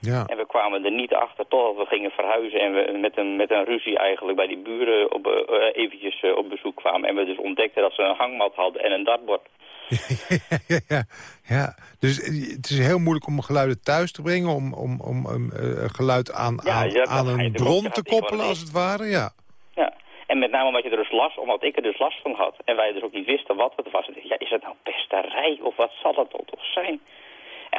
Ja. En we kwamen er niet achter totdat we gingen verhuizen en we met een, met een ruzie eigenlijk bij die buren op, eh, eh, eventjes eh, op bezoek kwamen. En we dus ontdekten dat ze een hangmat hadden en een dartbord. <laughs> ja, ja, ja. Dus het is heel moeilijk om geluiden thuis te brengen... om, om, om um, geluid aan, Ja, aan, een bron te koppelen, als het ware. Ja. Ja, en met name omdat je er dus last, omdat ik er dus last van had. En wij dus ook niet wisten wat het was. Ja, is het nou pesterij of wat zal het dan toch zijn?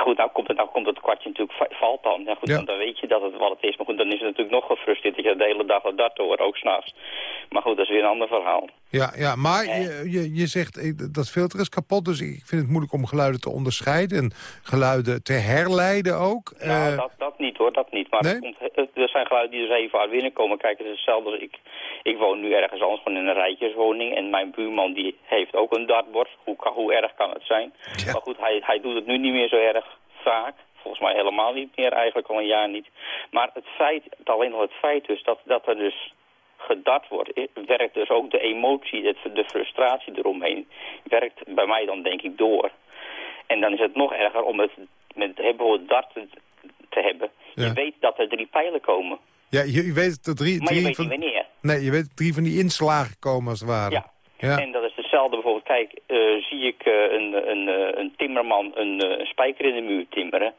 Goed, nou komt het, nou komt het kwartje natuurlijk, va- valt dan. Ja, goed, Ja. dan, weet je dat het wat het is. Maar goed, dan is het natuurlijk nog gefrustreerd dat je de hele dag dat hoort, ook s'nachts. Maar goed, dat is weer een ander verhaal. Ja, ja, maar je, je, je zegt eh, dat filter is kapot, dus ik vind het moeilijk om geluiden te onderscheiden en geluiden te herleiden ook. Nou, Eh, dat, dat niet hoor, dat niet. Maar nee? het komt, het- er zijn geluiden die dus even hard binnenkomen. Kijk, het is hetzelfde. Ik, ik woon nu ergens anders, gewoon in een rijtjeswoning. En mijn buurman die heeft ook een dartbord. Hoe, hoe erg kan het zijn? Ja. Maar goed, hij, hij doet het nu niet meer zo erg vaak. Volgens mij helemaal niet meer, eigenlijk al een jaar niet. Maar het feit, het- alleen al het feit dus dat, dat er dus gedart wordt, i- werkt dus ook de emotie, het, de frustratie eromheen, werkt bij mij dan denk ik door. En dan is het nog erger om het met bijvoorbeeld dart te, hebben. Ja. Je weet dat er drie pijlen komen, ja, je, je weet dat drie, maar je weet van, niet wanneer. nee, je weet dat drie van die inslagen komen als het ware. Ja. Ja. En dat is hetzelfde bijvoorbeeld. Kijk, eh, zie ik eh, een, een, eh, een timmerman een, eh, een spijker in de muur timmeren.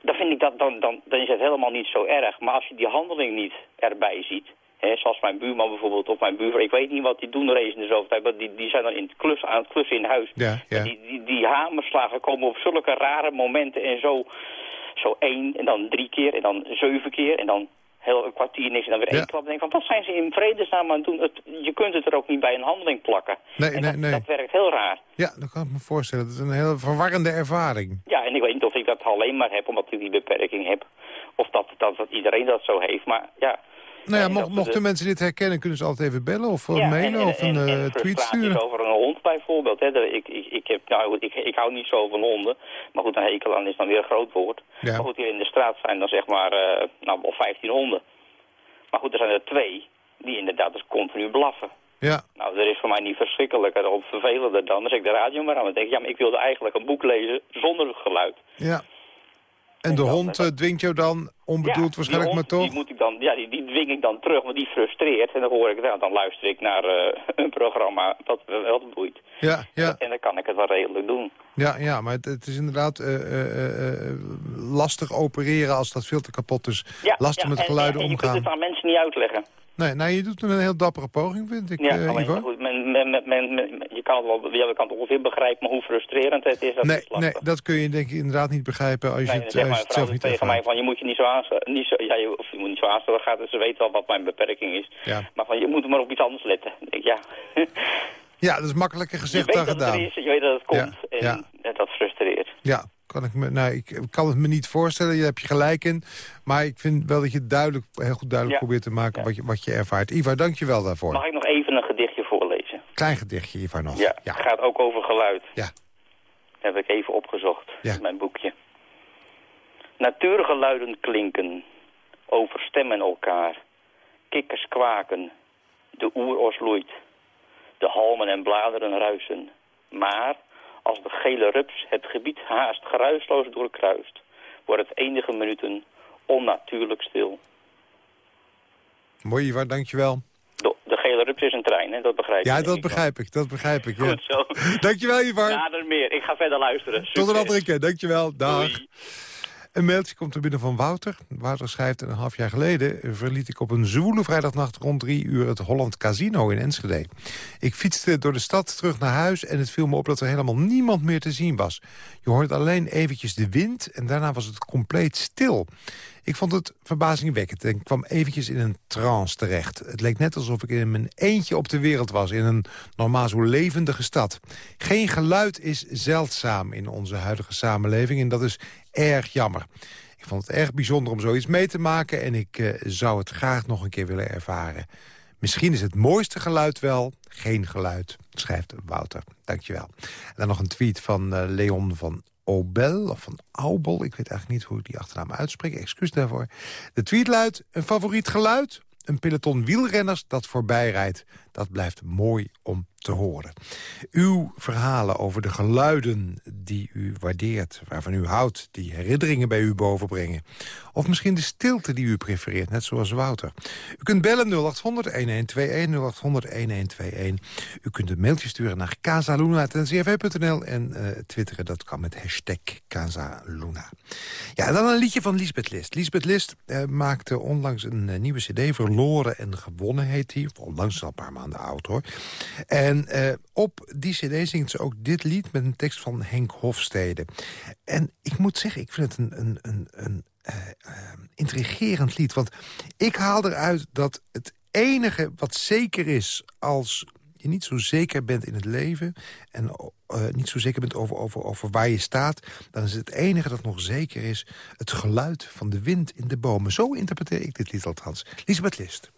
Dan vind ik dat, dan, dan, dan is het helemaal niet zo erg. Maar als je die handeling niet erbij ziet, hè, zoals mijn buurman bijvoorbeeld, of mijn buurvrouw, ik weet niet wat die doen er eens in de zoveel tijd, maar die, die zijn dan in het klus, aan het klussen in huis. Ja, ja. Die, die, die hamerslagen komen op zulke rare momenten en zo, zo één en dan drie keer en dan zeven keer en dan heel een kwartier niks en dan weer één Ja. klap. Dan denk van, wat zijn ze in vredesnaam aan het doen? Het, je kunt het er ook niet bij een handeling plakken. Nee, en nee, dat, nee. dat werkt heel raar. Ja, dat kan ik me voorstellen. Dat is een heel verwarrende ervaring. Ja, en ik weet niet of ik dat alleen maar heb, omdat ik die beperking heb. Of dat, dat, dat iedereen dat zo heeft. Maar ja... Nou ja, en mo- dat- mochten mensen dit herkennen, kunnen ze altijd even bellen of eh, Ja, mailen en- of een en- en eh, tweet sturen. over een hond bijvoorbeeld. Hè. Ik, ik, ik, heb, nou, ik, ik hou niet zo van honden. Maar goed, een hekel aan is dan weer een groot woord. Ja. Maar goed, hier in de straat zijn dan zeg maar eh, nou, wel 15 honden. Maar goed, er zijn er twee die inderdaad dus continu blaffen. Ja. Nou, dat is voor mij niet verschrikkelijker of vervelender dan als ik de radio maar aan. Dan denk ik, ja, maar ik wilde eigenlijk een boek lezen zonder geluid. Ja. En de hond uh, dwingt jou dan, onbedoeld ja, waarschijnlijk, hond, maar toch? Die, moet ik dan, ja, die, die dwing ik dan terug, want die frustreert. En dan hoor ik, nou, dan luister ik naar uh, <laughs> een programma dat me wel boeit. Ja, ja. En dan kan ik het wel redelijk doen. Ja, ja maar het, het is inderdaad uh, lastig opereren als dat filter kapot is. Ja, lastig ja, met en, geluiden en, en omgaan. je kunt het aan mensen niet uitleggen. Nee, nou, je doet een heel dappere poging, vind ik, ja, alleen, Ivo. Goed, men, men, men, je kan het wel, je kan het ongeveer begrijpen, maar hoe frustrerend het is, dat nee, is. Nee, dat kun je denk ik inderdaad niet begrijpen als je nee, het, zeg als maar, je het zelf niet tegen mij van, je moet je niet zo aanstellen, niet zo, ja, je, of je moet niet zo aanstellen, gaat, ze weten wel wat mijn beperking is. Ja. Maar van, je moet maar op iets anders letten. Ja. ja, dat is makkelijker gezegd dan gedaan. Je weet dat het is, je weet dat het komt ja, en ja. dat frustreert. Ja, kan ik, me, nou, ik kan het me niet voorstellen, je hebt je gelijk in. Maar ik vind wel dat je duidelijk, heel goed duidelijk ja. probeert te maken ja. wat, je, wat je ervaart. Ivar, dank je wel daarvoor. Mag ik nog even een gedichtje voorlezen? Klein gedichtje, Ivar, nog. Ja, het gaat ook over geluid. Ja. Dat heb ik even opgezocht in mijn boekje. Natuurgeluiden klinken, overstemmen elkaar. Kikkers kwaken, de oeros loeit. De halmen en bladeren ruisen. Maar als de gele rups het gebied haast geruisloos doorkruist... wordt het enige minuten onnatuurlijk stil. Mooi, Ivar, dankjewel. De, de gele rups is een trein, hè? dat begrijp ik. Ja, dat begrijp ik, dat begrijp ik. Ja. Goed zo. <laughs> Dankjewel, Ivar. Nader meer. Ik ga verder luisteren. Tot een andere keer, dankjewel. Dag. Doei. Een mailtje komt er binnen van Wouter. Wouter schrijft, een half jaar geleden verliet ik op een zwoele vrijdagnacht rond drie uur het Holland Casino in Enschede. Ik fietste door de stad terug naar huis en het viel me op dat er helemaal niemand meer te zien was. Je hoort alleen eventjes de wind en daarna was het compleet stil. Ik vond het verbazingwekkend en kwam eventjes in een trance terecht. Het leek net alsof ik in mijn eentje op de wereld was... in een normaal zo levendige stad. Geen geluid is zeldzaam in onze huidige samenleving... en dat is erg jammer. Ik vond het erg bijzonder om zoiets mee te maken... en ik uh, zou het graag nog een keer willen ervaren. Misschien is het mooiste geluid wel geen geluid, schrijft Wouter. Dankjewel. En dan nog een tweet van uh, Leon van Obel, of van Aubel. Ik weet eigenlijk niet hoe ik die achternaam uitspreek. Excuus daarvoor. De tweet luidt, een favoriet geluid? Een peloton wielrenners dat voorbij rijdt. Dat blijft mooi om te horen. Uw verhalen over de geluiden die u waardeert, waarvan u houdt... die herinneringen bij u bovenbrengen. Of misschien de stilte die u prefereert, net zoals Wouter. U kunt bellen 0800-1121, 0800-1121. U kunt een mailtje sturen naar casaluna.ncrv.nl en uh, twitteren, dat kan met hashtag Casaluna. Ja, dan een liedje van Lisbeth List. Lisbeth List uh, maakte onlangs een uh, nieuwe cd, Verloren en Gewonnen heet die. Onlangs al een paar maanden oud, hoor. En uh, op die cd zingt ze ook dit lied met een tekst van Henk Hofstede. En ik moet zeggen, ik vind het een, een, een, een uh, uh, intrigerend lied. Want ik haal eruit dat het enige wat zeker is als je niet zo zeker bent in het leven... en niet zo zeker bent over, over, over waar je staat... dan is het enige dat nog zeker is het geluid van de wind in de bomen. Zo interpreteer ik dit lied althans. Lisbeth List.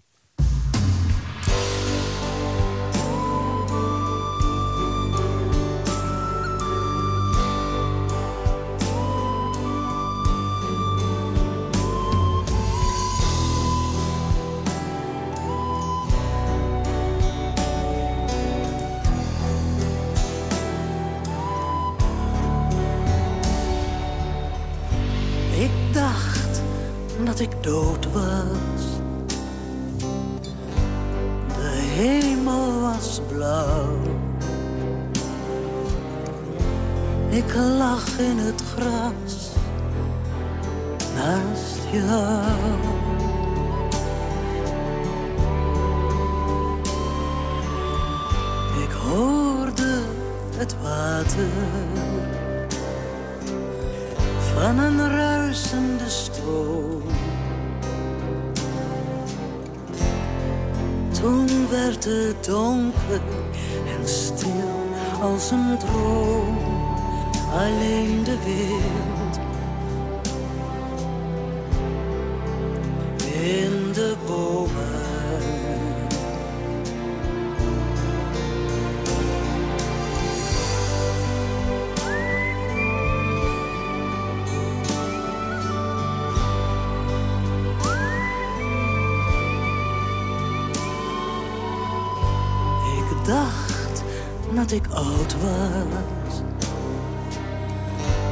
Dat ik oud was.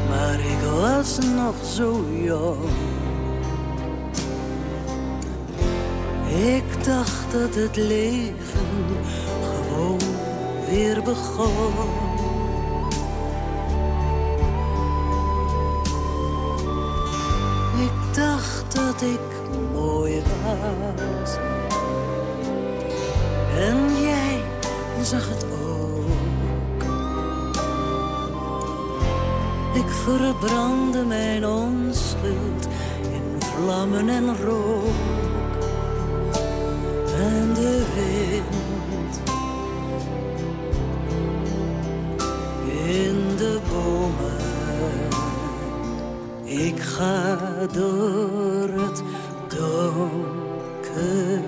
Maar ik was nog zo jong. Ik dacht dat het leven gewoon weer begon. Ik dacht dat ik mooi was. En jij zag het ook. Ik verbrandde mijn onschuld in vlammen en rook. En de wind in de bomen. Ik ga door het donker,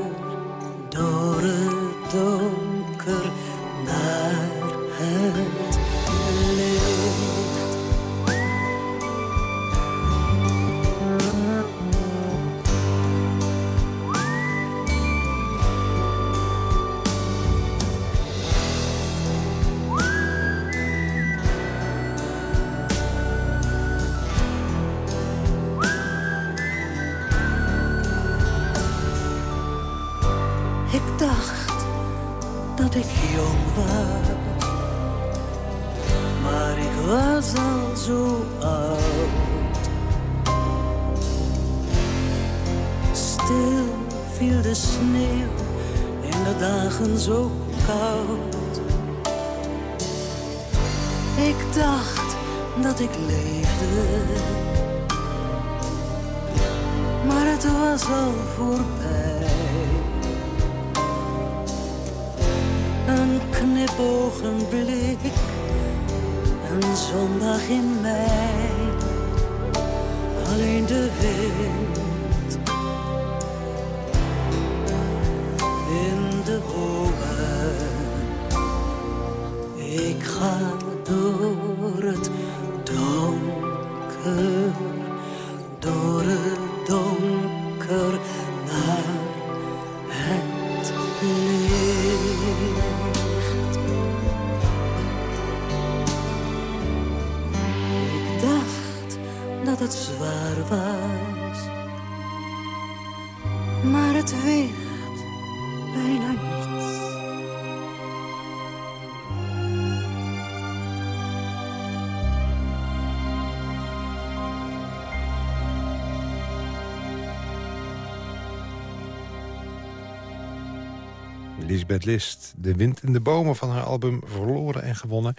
Lisbeth List, De Wind in de Bomen van haar album Verloren en Gewonnen.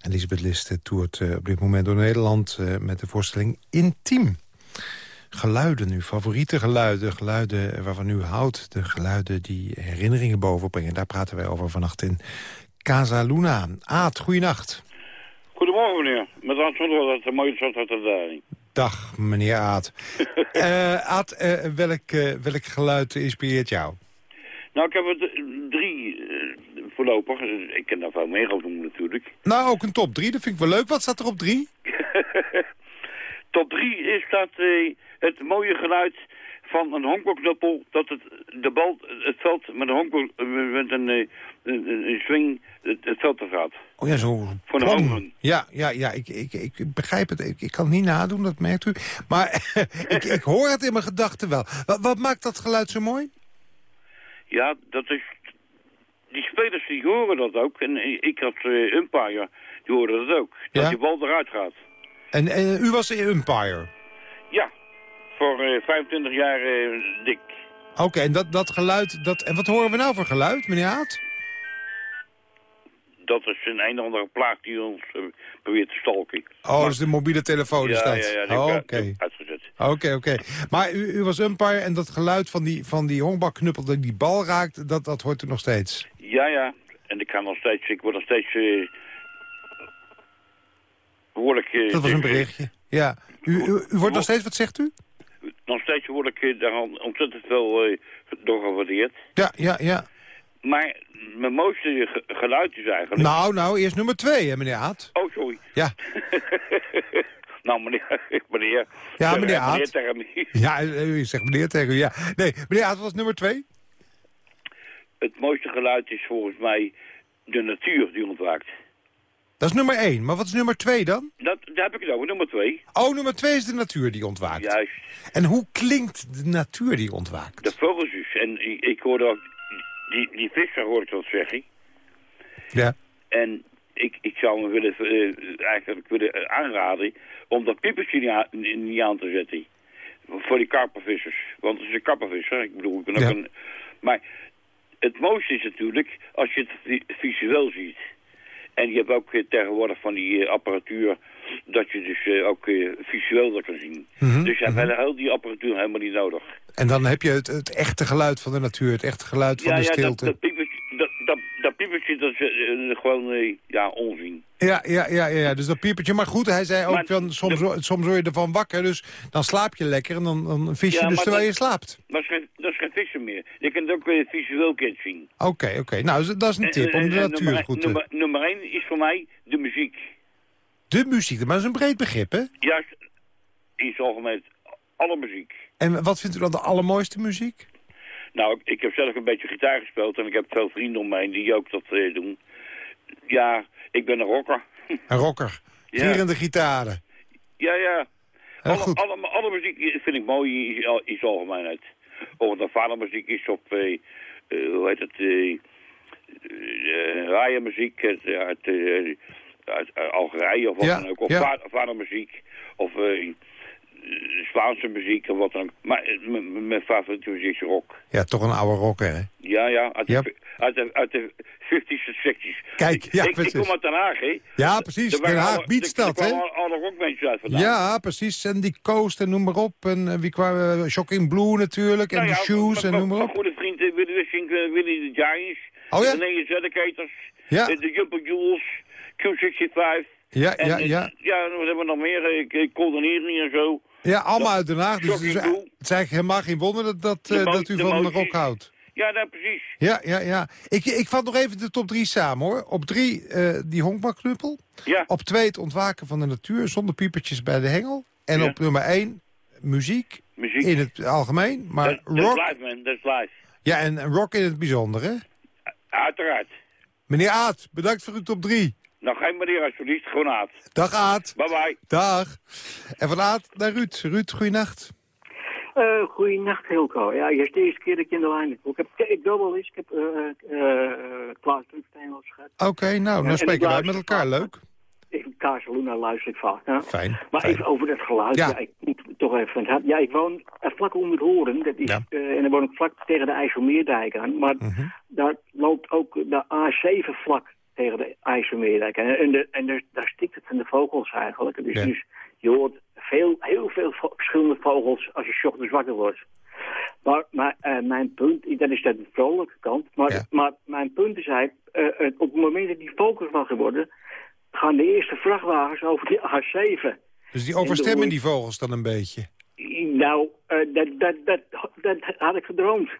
En Lisbeth List eh, toert eh, op dit moment door Nederland eh, met de voorstelling Intiem. Geluiden, uw favoriete geluiden, geluiden waarvan u houdt. De geluiden die herinneringen bovenbrengen. Daar praten wij over vannacht in Casa Luna. Aad, goeienacht. Goedemorgen meneer, met der uit de mooie soort uit de. Dag, meneer Aad. <laughs> Aad, welk, welk geluid inspireert jou? Nou, ik heb er drie eh, voorlopig. Ik kan daar veel meer over doen natuurlijk. Nou, ook een top 3, dat vind ik wel leuk. Wat staat er op 3? <laughs> Top drie is dat eh, het mooie geluid van een honkbalknuppel... dat het, de bal het veld met een honkbal eh, met een, eh, een, swing het, het veld te gaat. Oh ja, zo. Voor home run. Ja, ja, ja ik, ik, ik begrijp het. Ik, ik kan het niet nadoen, dat merkt u. Maar <laughs> ik, ik hoor het in mijn gedachten wel. Wat, wat maakt dat geluid zo mooi? Ja, dat is... Die spelers die horen dat ook. En eh, ik had eh, umpire, die hoorden dat ook. Dat Ja? die bal eruit gaat. En, en u was de umpire. Ja, voor eh, 25 jaar eh, dik. Oké, en dat, dat geluid... Dat, en wat horen we nou voor geluid, meneer Aad? Dat is een een of andere plaag die ons eh, probeert te stalken. Oh, dus de mobiele telefoon is ja, dat. ja, ja, Oh, ik Oké, oké. Maar u, u was umpire en dat geluid van die, van die honkbalknuppel dat die bal raakt... Dat, dat hoort u nog steeds. Ja, ja. En ik kan nog steeds, ik word nog steeds behoorlijk... eh, Dat was een berichtje. Ja. U, u, u wordt nog steeds, wat zegt u? Nog steeds word ik eh, daar ontzettend veel eh, door gewaardeerd. Ja, ja, ja. Maar mijn mooiste ge- geluid is eigenlijk... Nou, nou, eerst nummer twee, hè, meneer Aad. Oh, sorry. Ja. <laughs> nou, meneer, <laughs> meneer. Ja, Eh, meneer Aad. Meneer tegen mij. <laughs> Ja, u zegt meneer tegen u, ja. Nee, meneer Aad was nummer twee. Het mooiste geluid is volgens mij de natuur die ontwaakt. Dat is nummer één. Maar wat is nummer twee dan? Dat, daar heb ik het over, nummer twee. Oh, nummer twee is de natuur die ontwaakt. Juist. En hoe klinkt de natuur die ontwaakt? De vogels dus. En ik, ik hoorde ook, die, die visser hoor ik dat zeggen. Ja. En ik, ik zou me willen, eh, eigenlijk willen eh, aanraden om dat piepertje niet aan, niet aan te zetten. Voor die karpenvissers. Want het is een karpenvisser. Ik bedoel, ik ben ook Ja. een... Maar het mooiste is natuurlijk als je het vi- visueel ziet. En je hebt ook eh, tegenwoordig van die apparatuur dat je dus ook visueel dat kan zien. Mhm, Dus je hebt heel die apparatuur helemaal niet nodig. En dan heb je het, het echte geluid van de natuur, het echte geluid van ja, de ja, stilte. dat, dat, dat piepertje, dat is eh, gewoon eh, ja, onzin. Ja, ja, ja, ja, ja, dus dat piepertje. Maar goed, hij zei ook, van, soms, soms word je ervan wakker, dus dan slaap je lekker en dan, dan vis je Ja, dus terwijl dat- je slaapt. Dat is geen, dat is geen vissen meer. Je kunt het ook weer visueel kind zien. Oké, oké. Nou, dat is een tip En- om de en natuur nummer, goed te... nummer, nummer één is voor mij de muziek. De muziek, maar dat is een breed begrip, hè? Juist, in het algemeen, alle muziek. En wat vindt u dan de allermooiste muziek? Nou, ik, heb zelf een beetje gitaar gespeeld en ik heb veel vrienden om mij heen die ook dat eh, doen. Ja, ik ben een rocker. <laughs> Een rocker. Ja. Vierende gitaren. Ja, ja. Heel Alle, goed. alle, alle muziek vind ik mooi in, in, zijn algemeenheid. Of het dan vadermuziek is of, eh, eh, hoe heet het, eh uh, raaienmuziek uit, Algerije of wat Ja, dan ook. Of ja. vadermuziek of Spaanse muziek of wat dan. Maar eh, mijn favoriete muziek is rock. Ja, toch een oude rocker, hè? Ja, ja, uit de, uit de, uit de 50s en 60s. Kijk, ja, ik, ik kom uit Den Haag, hè. Ja, precies. Er Den Haag er- er hè? kwamen alle rockmensen uit vandaan. Ja, precies. En die Coast en noem maar op. En eh, wie kwam... eh, Shocking Blue natuurlijk. En Nou de ja, Shoes en noem maar Mijn op. goede vriend eh, Willy Wissink, eh, Willy de Giants. Oh ja? De Negen Zedekaters. Ja. eh, De Jumper Jules. Q65. Ja, en, ja, eh, ja. Ja, wat hebben we nog meer? Eh, eh, Coördinering en zo. Ja, allemaal uit Den Haag. Dus het is, het eigenlijk helemaal geen wonder dat, dat, De eh, dat u de van de rock houdt. Ja, nou precies. Ja, ja, ja. Ik, ik vat nog even de top drie samen, hoor. Op drie eh, die honkbalknuppel. Ja. Op twee het ontwaken van de natuur zonder piepertjes bij de hengel. En Ja. op nummer één muziek, Muziek. in het algemeen. Maar Dat, dat is rock, live, man. Dat is live. ja, en rock in het bijzonder, hè? Uiteraard. Meneer Aad, bedankt voor uw top drie. Nou, geen meneer alsjeblieft. Gewoon Aad. Dag Aad. Bye bye. Dag. En van Aad naar Ruud. Ruud, goeienacht. Uh, goeienacht, Hilco. Ja, is de eerste keer dat ik in de lijn ben. Ik, heb, ik doe wel eens. Ik heb uh, uh, Klaas Drukstein gehad. Oké, nou, dan en spreken ik wij met elkaar. Leuk. Ik, Casaluna luister ik vaak. Ja. Fijn. Maar fijn. even over dat geluid. Ja. Ja. ik moet toch even Ja, ik woon vlak onder het Horen. Dat is, Ja. en dan woon ik vlak tegen de IJsselmeerdijk aan. Maar Mhm. daar loopt ook de A7 vlak tegen de IJsselmeerdijk aan. En, de, en dus, daar stikt het van de vogels eigenlijk. Dus, Ja. dus je hoort veel, heel veel verschillende vogels als je ochtends wakker wordt. Maar, maar eh, mijn punt, dat is de vrolijke kant, maar, Ja. maar mijn punt is eigenlijk, eh, eh, op het moment dat die vogels wakker worden, gaan de eerste vrachtwagens over die A7. Dus die En overstemmen die vogels dan een beetje. Nou, dat, dat, dat, dat had ik gedroomd.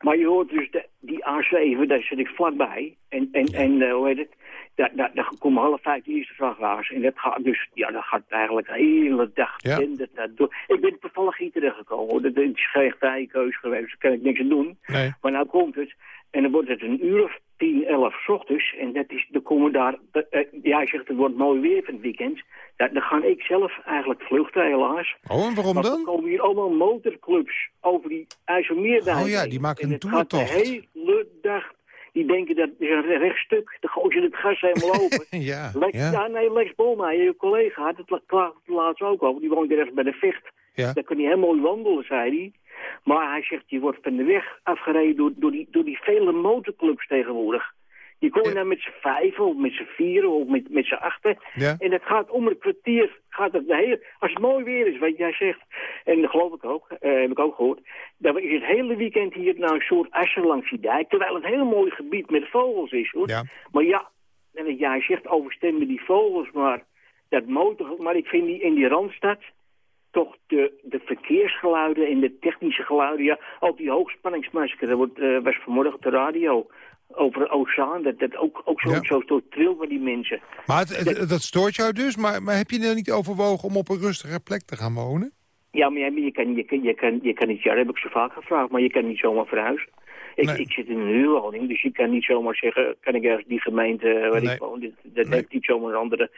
Maar je hoort dus de, die A7, daar zit ik vlakbij. En, en, en eh, hoe heet het? Daar, daar, daar komen half vijf de eerste vrachtwagens. En dat gaat dus, ja, dat gaat eigenlijk de hele dag. Ja. Dat, dat door. Ik ben toevallig hier terechtgekomen. Dat is geen vrije keuze geweest, daar kan ik niks aan doen. Nee. Maar nou komt het. En dan wordt het een uur of tien, elf 's ochtends. En dat is, dan komen daar... eh, eh, ja, hij zegt het wordt mooi weer van het weekend. Daar, dan ga ik zelf eigenlijk vluchten, helaas. Oh, en waarom Want er dan? komen hier allemaal motorclubs over die IJsselmeerdijk. Oh ja, die maken En een toertocht. de hele dag. Die denken dat is een rechtstuk. Dan gooien ze het gas helemaal open. <laughs> Ja, Lex, ja. ja. nee, Lex Bolma, je collega, had het laatst ook over. Die woont ergens bij de Vecht. Ja. Daar kan hij heel mooi wandelen, zei hij. Maar hij zegt, je wordt van de weg afgereden door, door, die, door die vele motorclubs tegenwoordig. Je komt Ja. daar met z'n vijven of met z'n vieren of met, met z'n achten. Ja. En dat gaat om een kwartier. Gaat het de hele, als het mooi weer is, wat jij zegt. En dat geloof ik ook, eh, heb ik ook gehoord. Dan is het hele weekend hier nou een soort asje langs die dijk. Terwijl het een heel mooi gebied met vogels is, hoor. Ja. Maar ja, en jij zegt overstemmen die vogels, maar dat motor... Maar ik vind die in die Randstad toch de, de verkeersgeluiden en de technische geluiden... Ja, ook die hoogspanningsmasker, dat wordt, eh, was vanmorgen op de radio over de oceaan. Dat, dat ook, ook zo, Ja. zo, zo tril van die mensen. Maar het, dat stoort jou dus. Maar, maar heb je nou niet overwogen om op een rustige plek te gaan wonen? Ja, maar je, je, kan, je, kan, je, kan, je kan niet, ja, dat heb ik zo vaak gevraagd, maar je kan niet zomaar verhuizen. Ik, Nee. ik zit in een huurwoning, dus je kan niet zomaar zeggen... kan ik ergens die gemeente eh, waar Nee. ik woon, dit- dat heeft niet zomaar een andere.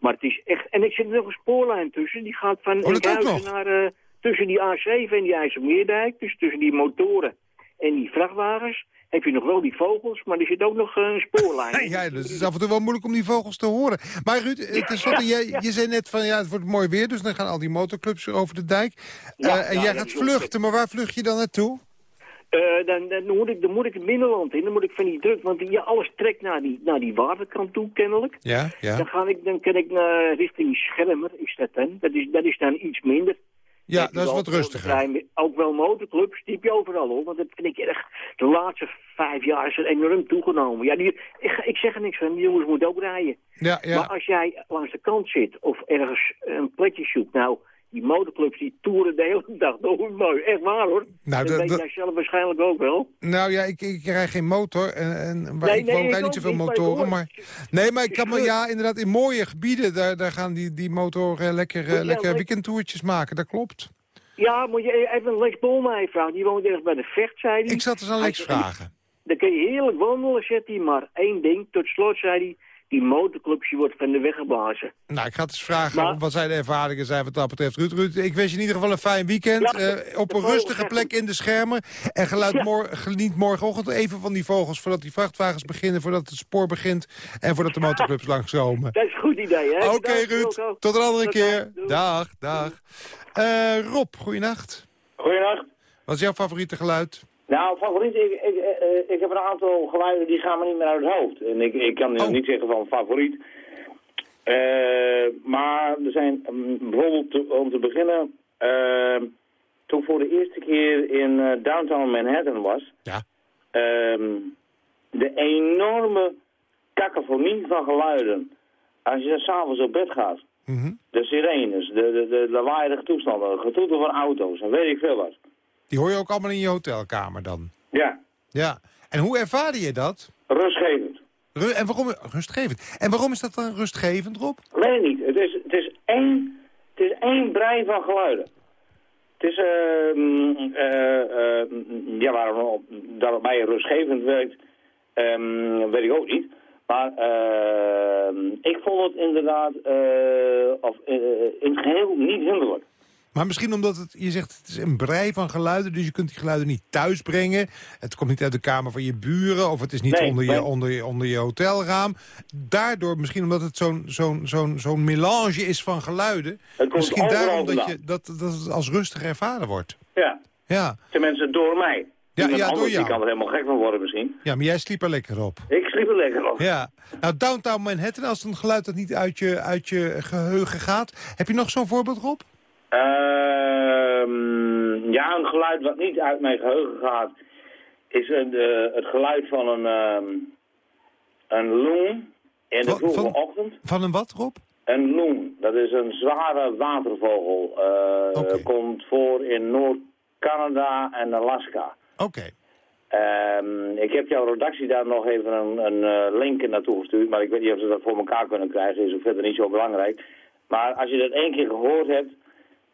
Maar het is echt... En ik zit er nog een spoorlijn tussen, die gaat van Oh, Enkhuizen naar... eh, tussen die A7 en die IJsselmeerdijk, dus tussen die motoren en die vrachtwagens... heb je nog wel die vogels, maar er zit ook nog eh, een spoorlijn. <laughs> Ja, dus het is af en toe wel moeilijk om die vogels te horen. Maar Ruud, tenslotte, jij, je zei net van ja, het wordt mooi weer, dus dan gaan al die motorclubs over de dijk. Ja, en ja, jij gaat vluchten, maar waar vlucht je dan naartoe? Eh, dan, dan, moet ik, dan moet ik het binnenland in, dan moet ik van die druk, want ja, alles trekt naar die, naar die waterkant toe, kennelijk. Ja, ja. Dan, ga ik, dan kan ik naar richting Schermer, is dat dan. Dat is, dat is dan iets minder. Ja, je dat is wat rustiger. klein- Ook wel motorclubs, die heb je overal hoor. Want dat vind ik echt, de laatste vijf jaar is er enorm toegenomen. Ja, die, ik, ik zeg er niks van, die jongens moeten ook rijden. Ja, ja. Maar als jij langs de kant zit of ergens een plekje zoekt, nou, die motorclubs die toeren de hele dag door. Nou, echt waar hoor. Nou, dat weet jij zelf waarschijnlijk ook wel. Nou ja, ik, ik rij geen motor. En, en waar, Nee, ik nee, woon rij niet zoveel motoren. Maar, nee, maar ik kan me, ja, inderdaad, in mooie gebieden, daar, daar gaan die, die motoren lekker, Ja, lekker weekendtoertjes maken. Dat klopt. Ja, moet je even Lex Bolmeijer vragen. Die woont ergens bij de vecht, zei hij. Ik zat eens aan Lex vragen. Dan kun je heerlijk wandelen, zegt hij. Maar één ding, tot slot zei hij... Die motorclubs, die wordt van de weg geblazen. Nou, ik ga het eens vragen Maar- wat zijn de ervaringen zijn wat dat betreft. Ruud, Ruud, ik wens je in ieder geval een fijn weekend. Ja, eh, op een rustige plek in de schermen. En geluid Ja. mor- geniet morgenochtend even van die vogels... voordat die vrachtwagens beginnen, voordat het spoor begint... en voordat de motorclubs <laughs> langskomen. Dat is een goed idee, hè? Oké, Bedankt, Ruud. Tot een andere Tot keer. Doei. Dag, dag. Eh, Rob, goeienacht. Goedenacht. Wat is jouw favoriete geluid? Nou, favoriet, ik, ik, eh, ik heb een aantal geluiden die gaan me niet meer uit het hoofd. En ik, ik kan Oh. niet zeggen van favoriet. Eh, maar er zijn mm, bijvoorbeeld, om te beginnen, eh, toen ik voor de eerste keer in eh, downtown Manhattan was, Ja. ehm, de enorme cacophonie van geluiden. Als je s'avonds op bed gaat, Mhm. de sirenes, de, de, de lawaaierige toestanden, getoeter van auto's en weet ik veel wat. Die hoor je ook allemaal in je hotelkamer dan? Ja, Ja. En hoe ervaarde je dat? rustgevend. Ru- en waarom, rustgevend. En waarom is dat dan rustgevend, Rob? Weet niet. Het is, het is één, het is één brei van geluiden. Het is, mm, ja, waarom dat het rustgevend werkt, ehm, weet ik ook niet. Maar eh, ik vond het inderdaad, eh, of, in het geheel niet hinderlijk. Maar misschien omdat het, je zegt het is een brei van geluiden, dus je kunt die geluiden niet thuis brengen. Het komt niet uit de kamer van je buren of het is niet Nee, onder, je, nee. onder, je, onder je hotelraam. Daardoor, misschien omdat het zo'n zo'n zo'n zo'n melange is van geluiden. Misschien daarom dat, je, dat, dat het als rustig ervaren wordt. Ja, Ja, tenminste door mij. Ja, Iemand ja, door jou. Die kan er helemaal gek van worden misschien. ja maar jij sliep er lekker op. Ik sliep er lekker op. Ja. Nou, Downtown Manhattan, als een geluid dat niet uit je, uit je geheugen gaat. Heb je nog zo'n voorbeeld, Rob? Ehm, ja, een geluid wat niet uit mijn geheugen gaat, is een, eh, het geluid van een, ehm, een loon in de vroege van- ochtend. Van een wat, Rob? Een loon, dat is een zware watervogel. Eh. Komt voor in Noord-Canada en Alaska. Oké. Ehm, ik heb jouw redactie daar nog even een, een eh, link naartoe gestuurd, maar ik weet niet of ze dat voor elkaar kunnen krijgen, is ook verder niet zo belangrijk. Maar als je dat één keer gehoord hebt,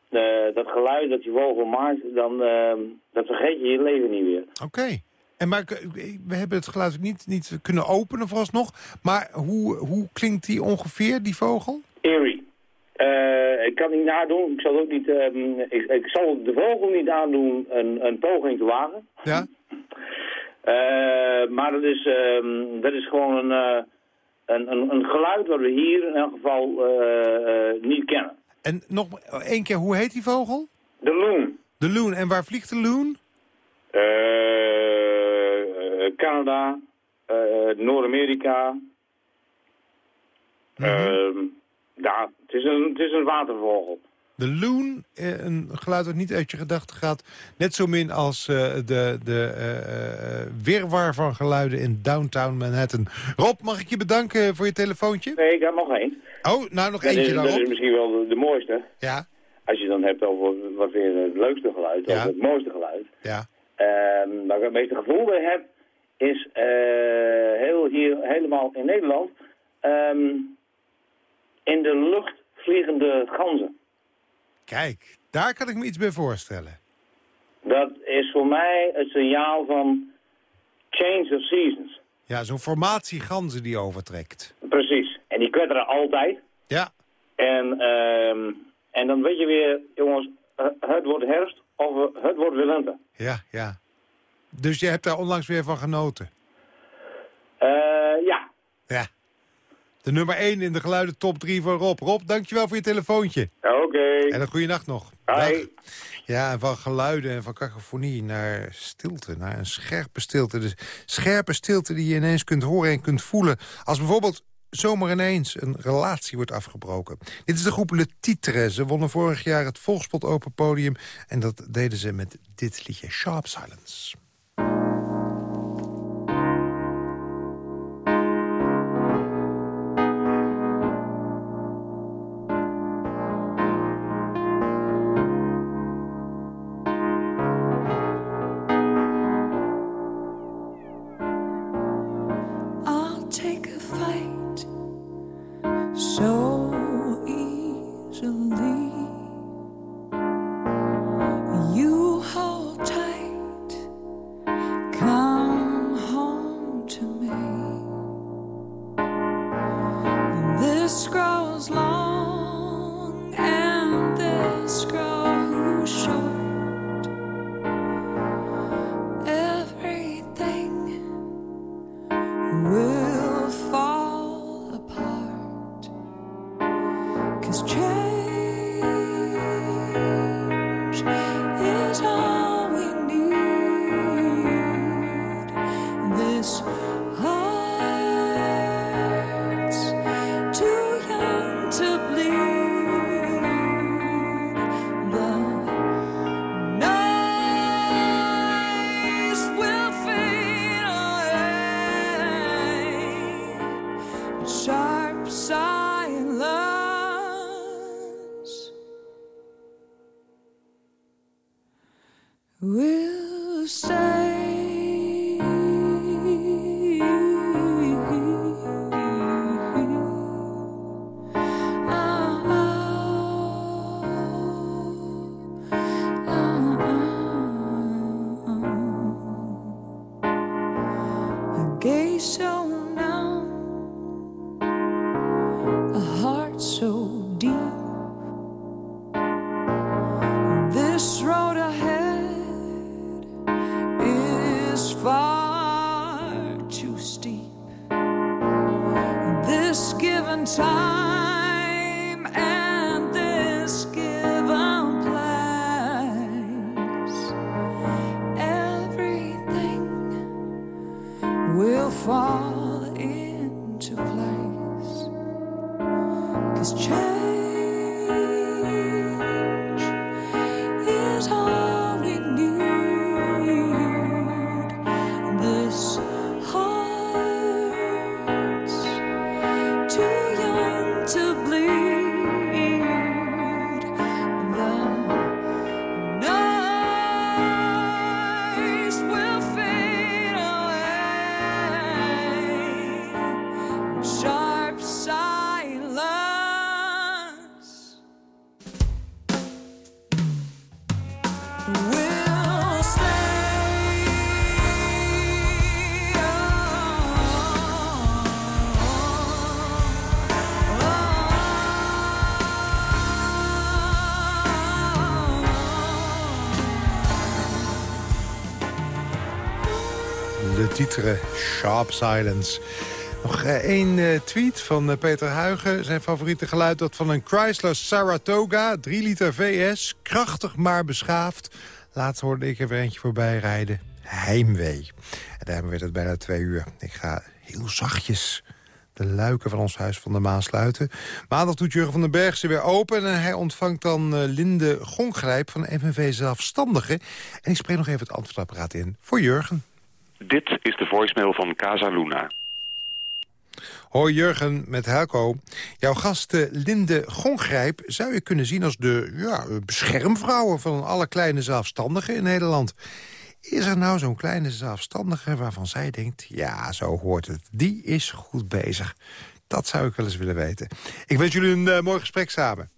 eh, dat geluid dat die vogel maakt, dan ehm, dat vergeet je je leven niet meer. Oké. En maar k- we hebben het geluid niet, niet kunnen openen vooralsnog. Maar hoe, hoe klinkt die ongeveer, die vogel? Eerie. Eh, ik kan niet nadoen, ik zal ook niet, ehm, ik, ik zal de vogel niet aandoen een, een poging te wagen. Ja? Eh, maar dat is, ehm, dat is gewoon een, eh, een, een, een geluid wat we hier in elk geval eh, eh, niet kennen. En nog één keer, hoe heet die vogel? De loon. De loon. En waar vliegt de loon? Eh, eh, Canada, eh, Noord-Amerika. Ehm, ja, het is een, het is een watervogel. De loon, eh, een geluid dat niet uit je gedachten gaat. Net zo min als eh, de, de eh, eh, wirwar van geluiden in downtown Manhattan. Rob, mag ik je bedanken voor je telefoontje? Nee, ik heb nog één. Oh, nou nog eentje is, dat is misschien wel de, de mooiste. Ja, Als je dan hebt over wat je het leukste geluid, Ja. of het mooiste geluid. ja. Ehm, waar ik het meeste gevoel bij heb, is heel hier, helemaal in Nederland, ehm, in de lucht vliegende ganzen. Kijk, daar kan ik me iets bij voorstellen. Dat is voor mij het signaal van Change of Seasons. Ja, zo'n formatie ganzen die overtrekt. Precies. En die kwetteren altijd. Ja. En, ehm, en dan weet je weer, jongens, eh, het wordt herfst of het wordt weer lente. Ja, ja. Dus je hebt daar onlangs weer van genoten? Eh, ja. Ja. De nummer 1 in de geluiden top 3 van Rob. Rob, dankjewel voor je telefoontje. Oké. En een goede nacht nog. Hoi. Ja, en van geluiden en van kakofonie naar stilte, naar een scherpe stilte. Dus scherpe stilte die je ineens kunt horen en kunt voelen. Als bijvoorbeeld zomaar ineens een relatie wordt afgebroken. Dit is de groep Le Titre. Ze wonnen vorig jaar het Volkspot Open Podium. En dat deden ze met dit liedje, Sharp Silence. Sharp Silence. Nog eh, één eh, tweet van eh, Peter Huigen. Zijn favoriete geluid dat van een Chrysler Saratoga. 3 liter VS, krachtig maar beschaafd. Laatst hoorde ik er weer eentje voorbij rijden. Heimwee. En daarom werd het bijna twee uur. Ik ga heel zachtjes de luiken van ons Huis van de Maan sluiten. Maandag doet Jurgen van den Berg ze weer open... en hij ontvangt dan Linde Gongrijp van FNV Zelfstandigen. En ik spreek nog even het antwoordapparaat in voor Jurgen. Dit is de voicemail van Casa Luna. Hoi Jurgen, met Helco. Jouw gast eh, Linde Gongrijp zou je kunnen zien als de ja, beschermvrouw van alle kleine zelfstandigen in Nederland. Is er nou zo'n kleine zelfstandige waarvan zij denkt... ja, zo hoort het, die is goed bezig. Dat zou ik wel eens willen weten. Ik wens jullie een eh, mooi gesprek samen.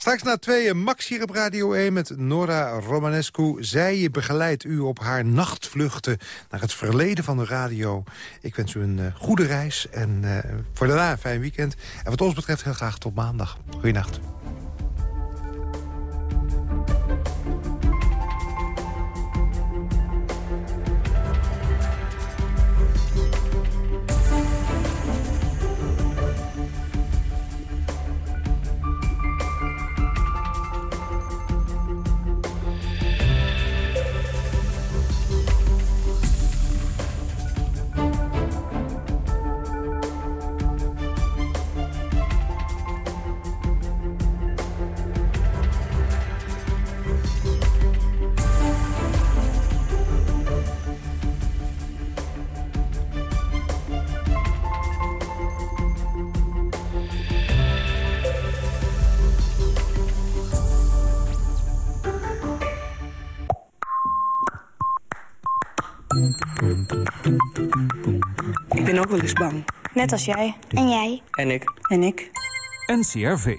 Straks na tweeën Max hier op Radio 1 met Nora Romanescu. Zij begeleidt u op haar nachtvluchten naar het verleden van de radio. Ik wens u een uh, goede reis en uh, voor daarna een fijn weekend. En wat ons betreft heel graag tot maandag. Goeienacht. Wel eens bang. Net als jij. En jij. En ik. En ik. NCRV.